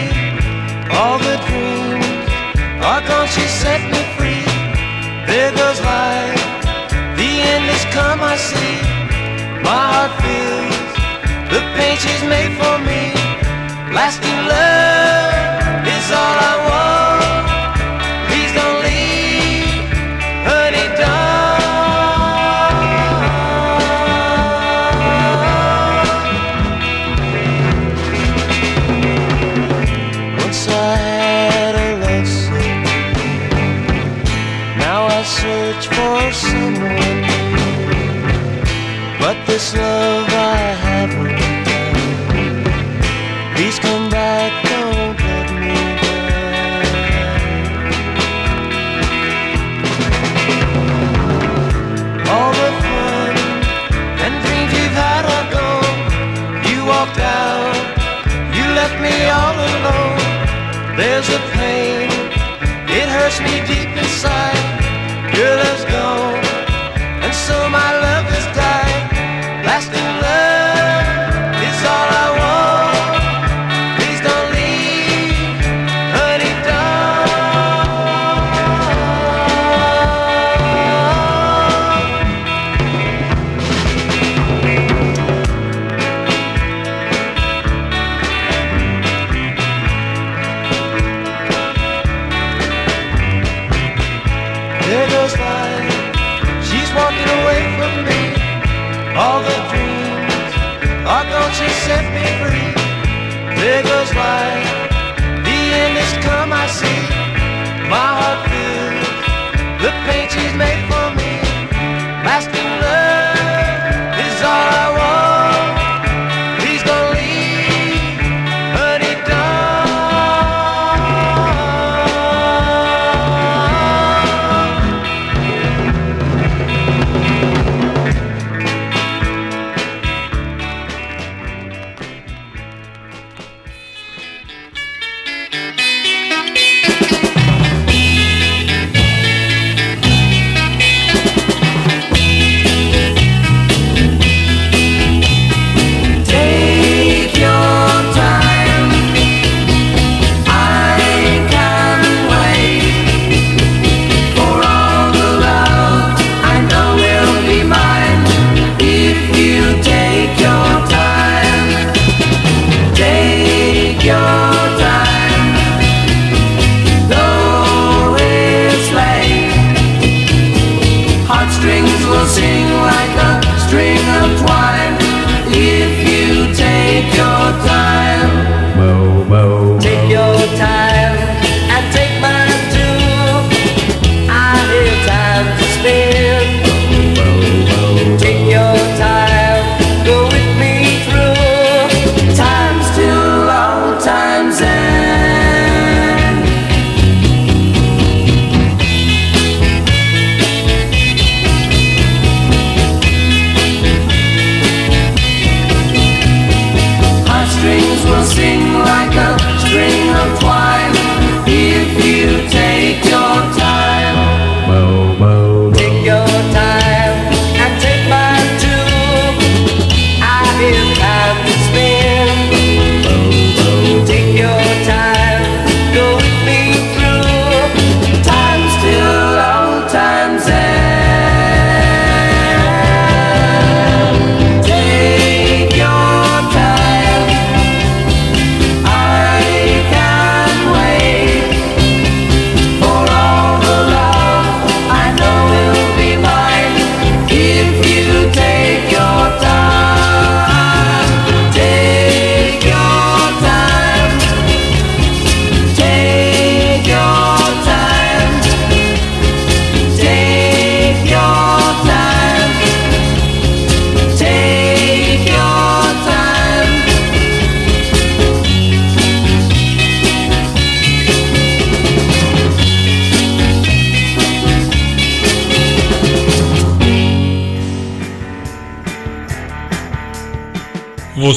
All the dreams are gone. She set me free. There goes life. The end has come. I see. My heart feels the pain she's made for me. Lasting love is all I want.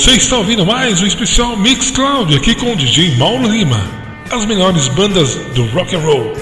Você está ouvindo mais um especial Mix Cloud aqui com o DJ Mauro Lima. As melhores bandas do rock and roll.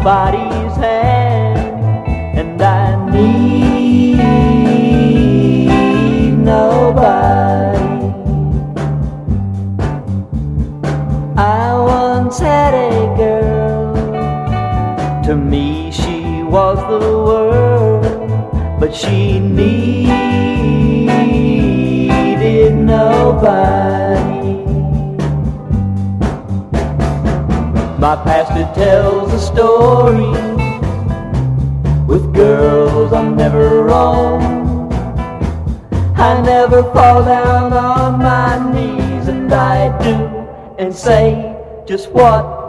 nobody's It tells a story. With girls, I'm never wrong. I never fall down on my knees, and I do and say just what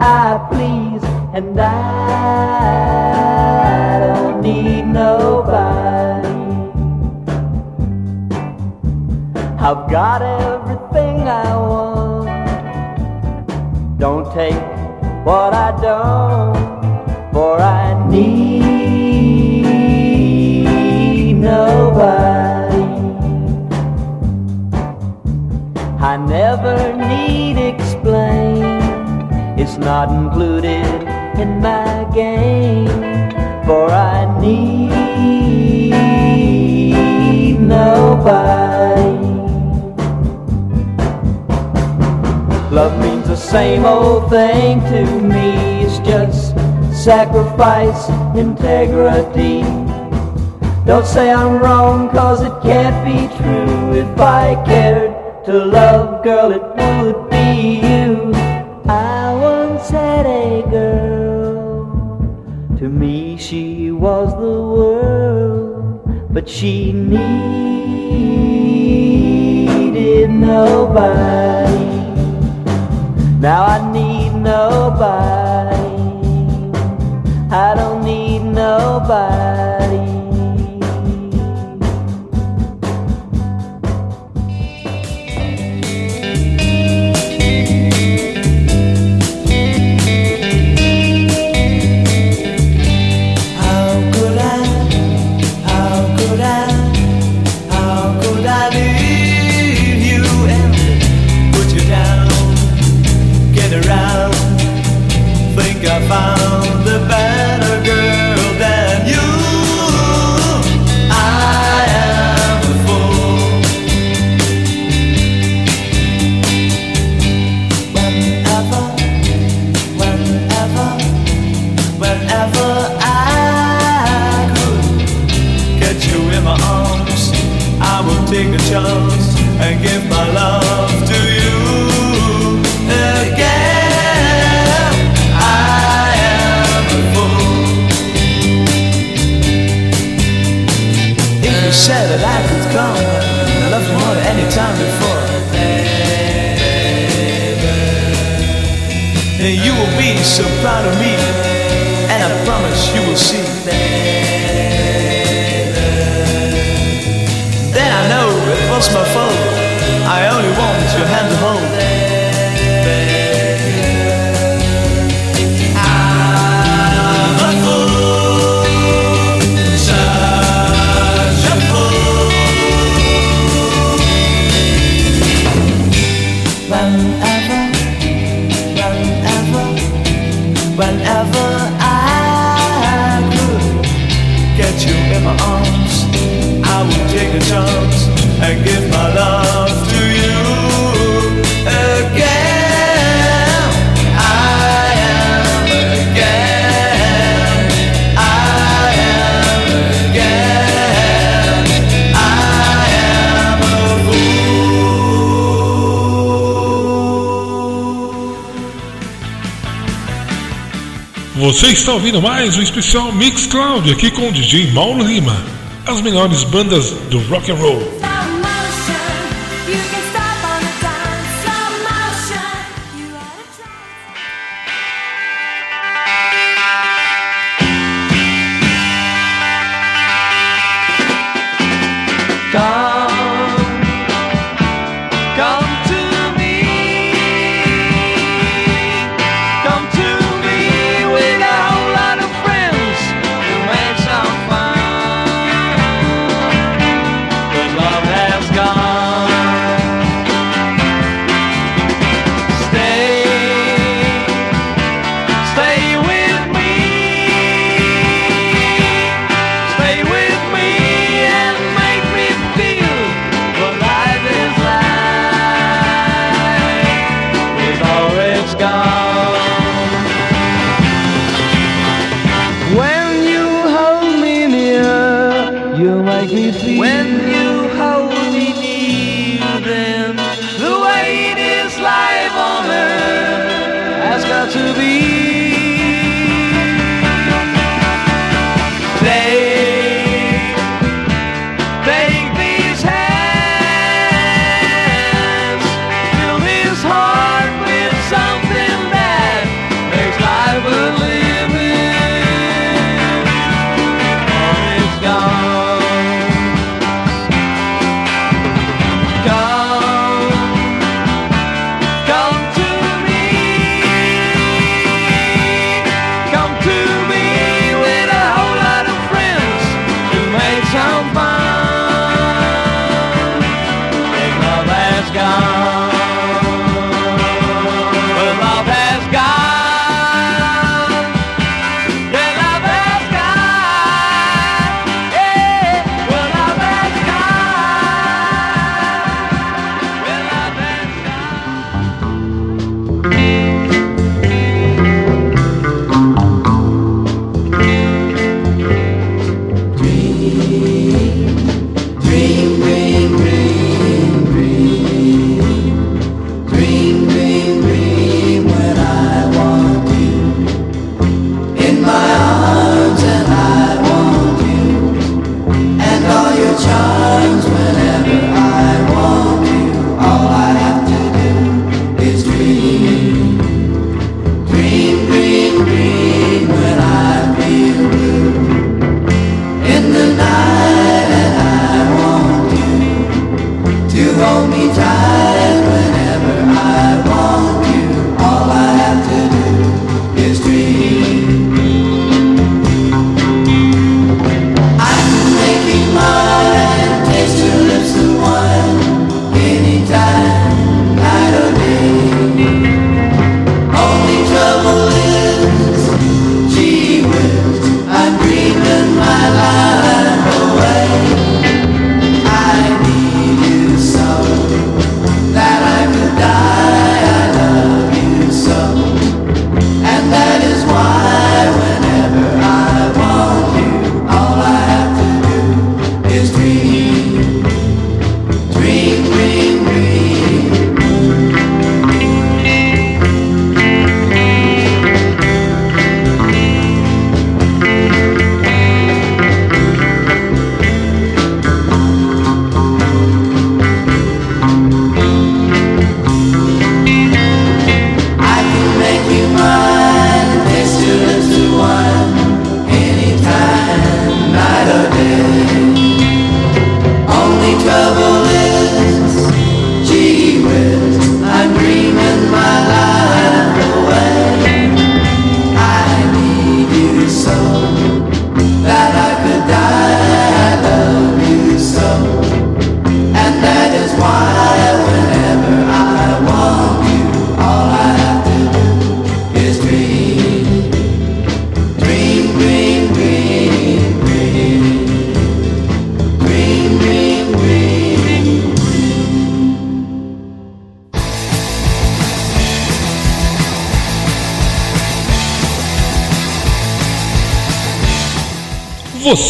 sacrifice integrity. Don't say I'm wrong, cause it can't be true. If I cared to love, girl, it would be you. I once had a girl, to me she was the world, but she needed nobody. mais um especial Mix Cloud aqui com o DJ Mauro Lima. As melhores bandas do rock and roll.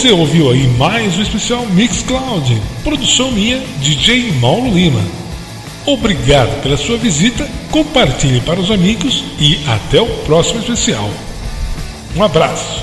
Você ouviu aí mais um especial Mix Cloud, produção minha, DJ Mauro Lima. Obrigado pela sua visita, compartilhe para os amigos e até o próximo especial. Um abraço.